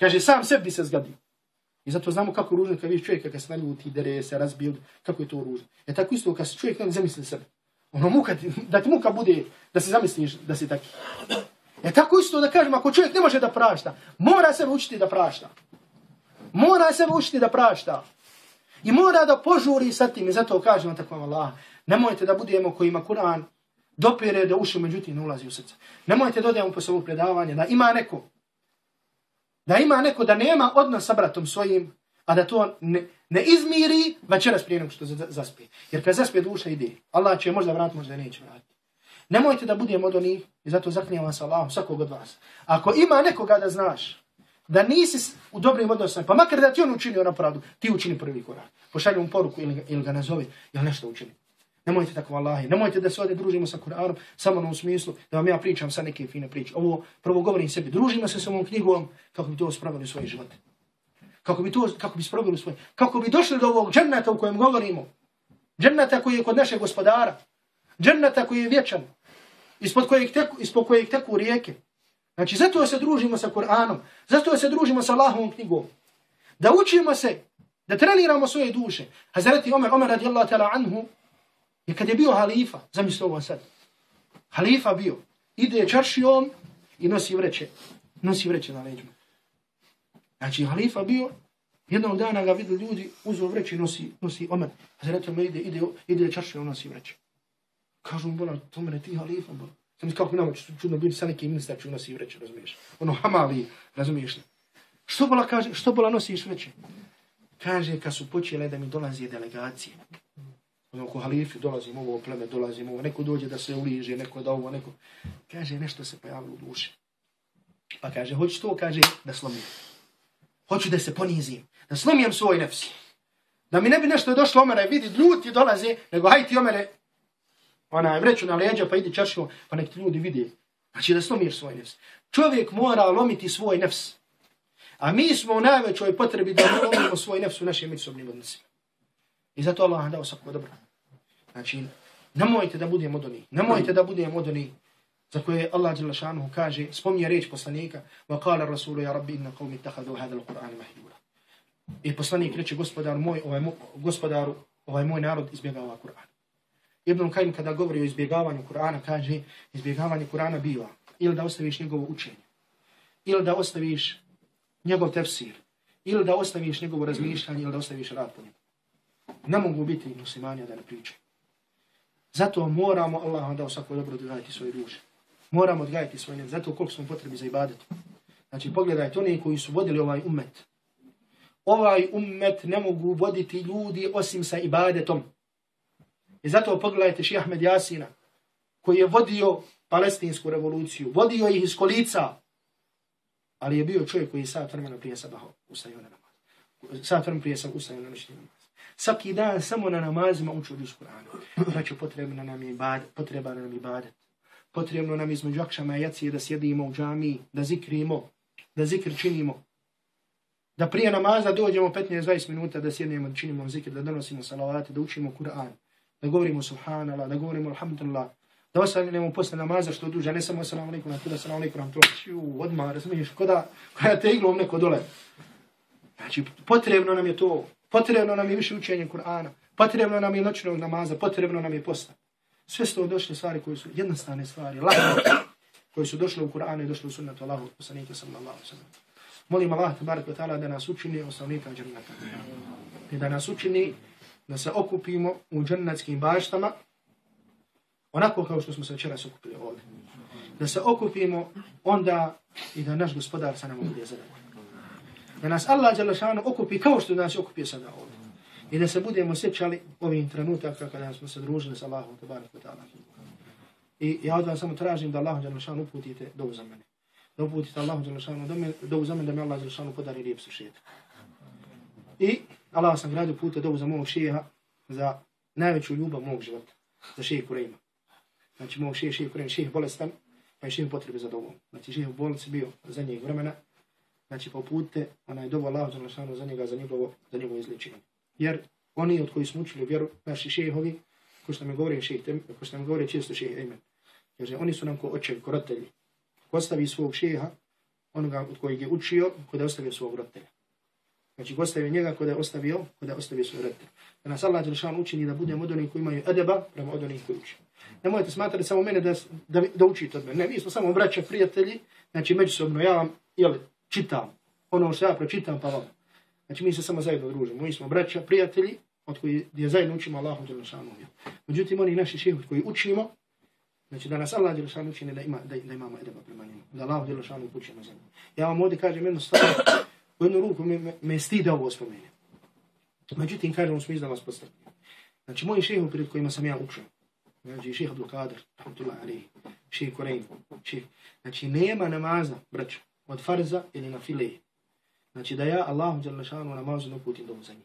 Kaže, sam sebi se zgadi. I zato znamo kako ružno kad vidiš čovjeka kad se naljuti, dere se, razbije, kako je to ružno. Je tako isto kad se čovjek ne zamisli sebe. Ono muka, da ti muka bude, da se zamisliš da si taki. Je tako isto da kažem, ako čovjek ne može da prašta, mora se učiti da prašta. Mora se učiti da prašta. I mora da požuri sa tim. I zato kažemo tako vam Allah. Nemojte da budemo kojima Kur'an dopire da uši, međutim ne ulazi u srce. Nemojte dodajemo po svoju predavanje da ima neko, da ima neko da nema odnos sa bratom svojim, a da to ne, ne izmiri večeras prije nego što zaspije. Jer kad zaspije duša ide, Allah će možda vratiti, možda neće vratiti. Nemojte da budemo od onih, i zato zaknijem vas Allah, svakog od vas. Ako ima nekoga da znaš, da nisi u dobrim odnosima, pa makar da ti on učinio ono na pravdu, ti učini prvi korak. Pošalji mu poruku ili, ili ga nazove, ili nešto učini. Nemojte tako Allahi, nemojte da se ovdje družimo sa Kur'anom, samo na u smislu da vam ja pričam sa neke fine priče. Ovo prvo govorim sebi, družimo se sa ovom knjigom kako bi to spravili u svoje živote. Kako bi to, kako bi spravili u svoje, kako bi došli do ovog dženneta u kojem govorimo. Dženneta koji je kod našeg gospodara. Dženneta koji je vječan. Ispod kojeg teku, ispod kojeg teku rijeke. Znači, zato se družimo sa Kur'anom, zato se družimo sa Allahovom knjigom. Da učimo se, da treniramo svoje duše. Hazreti Omer, Omer radijallahu ta'ala anhu, je kad je bio halifa, zamislite ovo sad, halifa bio, ide čaršijom i nosi vreće, nosi vreće na leđima. Znači, halifa bio, jednog dana ga vidi ljudi, uzo vreće i nosi, nosi Omer. Hazreti Omer ide, ide, ide čaršijom, nosi vreće. Kažu mu, bolan, to mene ti halifa, bolan. Sam kako nama čudno biti sa nekim ministar ću nosi vreće, razumiješ? Ono hamali, razumiješ li? Što bola kaže, što bola nosiš vreće? Kaže, kad su počele da mi dolaze delegacije, ono ko halifi dolazim ovo pleme, dolazim ovo, neko dođe da se uliže, neko da ovo, neko, kaže, nešto se pojavilo u duši. Pa kaže, hoću to, kaže, da slomim. Hoću da se ponizim, da slomim svoj nefs. Da mi ne bi nešto došlo omere, vidi, ljuti dolaze, nego hajti omere, onaj vreću na leđa, pa idi čašio, pa nek ti ljudi vidi. Znači da slomiš svoj nefs. Čovjek mora lomiti svoj nefs. A mi smo u najvećoj potrebi da lomimo svoj nefs u našim međusobnim odnosima. I zato Allah dao svako dobro. Znači, nemojte da budemo od onih. Nemojte da budemo od onih za koje Allah Đelešanuhu kaže, spomni reč poslanika, wa kala rasulu ja rabbi inna qavmi tahadu hada l-Qur'an mahjura. I poslanik reče, gospodar moj, ovaj, gospodaru, ovaj moj narod izbjegava Kur'an. Ibn Kajim kada govori o izbjegavanju Kur'ana, kaže izbjegavanje Kur'ana biva ili da ostaviš njegovo učenje, ili da ostaviš njegov tefsir, ili da ostaviš njegovo razmišljanje, ili da ostaviš rad po njemu. Ne mogu biti muslimani da ne pričaju. Zato moramo Allah da svako dobro odgajati svoje duše. Moramo odgajati svoje njegu. Zato koliko smo potrebi za ibadet. Znači pogledajte, oni koji su vodili ovaj ummet. Ovaj ummet ne mogu voditi ljudi osim sa ibadetom. I zato pogledajte Ših Ahmed Jasina, koji je vodio palestinsku revoluciju, vodio ih iz kolica, ali je bio čovjek koji je sad vremena prije sabaha ustaju na namaz. Sad vremena prije sam ustaju na noćni namaz. Svaki dan samo na namazima uču ljus Kur'anu. Znači potrebno nam je ibadet, potrebno nam je ibadet. Potrebno nam između akšama i jacije da sjedimo u džami, da zikrimo, da zikr činimo. da prije namaza dođemo 15-20 minuta da sjednemo, da činimo zikr, da donosimo salavate, da učimo Kur'an, da govorimo subhanallah, da govorimo alhamdulillah, da ostavimo posle namaza što duže, ne samo assalamu alaikum, da assalamu alaikum, to ću, odmah, razumiješ, koda, koja te iglom neko dole. Znači, potrebno nam je to, potrebno nam je više učenje Kur'ana, potrebno nam je noćnog namaza, potrebno nam je posta. Sve su to došle stvari koje su jednostavne stvari, lahko, koje su došle u Kur'anu i došle u sunnetu Allahu, poslanike sallallahu sallam. Molim Allah, tabarak wa ta'ala, da nas učini osnovnika džernata. I da nas učini da se okupimo u džennetskim baštama, onako kao što smo se večeras okupili ovdje. Da se okupimo onda i da naš gospodar sa nama bude zadovoljan. Da nas Allah Đalašanu okupi kao što nas okupio sada ovdje. I da se budemo sjećali ovim trenutaka kada smo se družili sa Allahom, tabarak wa ta'ala. I ja od vas samo tražim da Allah Đalašanu uputite do za mene. Da uputite Allah Đalašanu do za mene da mi Allah Đalašanu podari lijep sušetak. I Allah sam gradio puta do za mog šeha za najveću ljubav mog života. Za šeha Kureyma. Znači mog šeha, šeha Kureyma, šeha bolestan, pa je šeha potrebe za dobu. Znači šeha u bolnici bio za njeg vremena. Znači pa pute, ona je dobu Allah Đalašanu za njega, za njegovo, za njegovo izličenje. Jer oni od koji smo učili vjeru, naši šehovi, ko što nam govori šeha, ko što nam govori često šeha imen, Kaže, oni su nam ko očevi, ko roditelji. Ko ostavi svog šeha, onoga od kojeg je učio, ko da ostavio svog roditelja. Znači, ko ostavio njega, ko da je ostavio, ko da je ostavio svoj roditelj. Da nas Allah Đelšan učini da budemo od onih koji imaju edeba prema od onih koji uči. Ne mojete smatrati samo mene da, da, da učite od mene. Ne, mi smo samo braća, prijatelji, znači međusobno ja vam, jel, čitam ono što ja pročitam pa vam. Znači, mi se samo zajedno družimo. Mi smo braća, prijatelji, od koji je zajedno učimo Allahom Đelšanu. Međutim, oni naši šehovi koji učimo, Znači da nas Allah Đelešanu učine da, ima, da, da imamo edeba prema njemu. Da Allah Đelešanu upućemo na zemlju. Ja vam ovdje kažem jednu stvar, u jednu ruku me, me, me stida ovo spomenem. Međutim, kaže, on smisla da vas postavim. Znači moji šehu pred kojima sam ja učio, znači šeha Abdul Kadir, rahmatullahi alihi, šeha Korein, šeha. Znači nema namaza, braću, od farza ili na fileje. Znači da ja Allahu Đelešanu namazu ne uputim do za njih.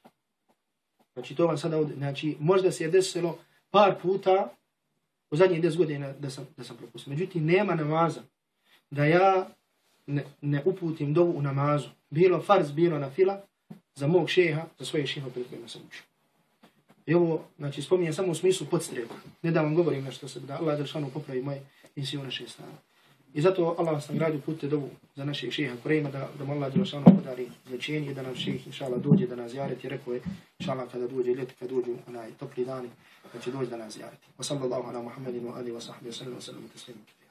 Znači to vam sada od... znači možda se je desilo par puta u zadnjih 10 godina da sam, da sam propustio. Međutim, nema namaza da ja ne, ne uputim dovu u namazu. Bilo farz, bilo na fila, za mog šeha, za svoje šeha pred kojima sam učio. I ovo, znači, spominjem samo u smislu podstreba. Ne da vam govorim nešto se, da Allah Đeršanu popravi moje i svi u naše stane. I zato Allah sam gradio pute dovu za našeg šeha Kureyma, da, da mu Allah Đeršanu podari zlečenje, da nam šeh, inšala, dođe da nas jareti. Rekao je, inšala, kada dođe ljet, kada dođu onaj topli dani, da će doći da nas zjarati. Wa sallallahu ala Muhammedin wa alihi wa sahbihi wa sallam wa sallam wa sallam.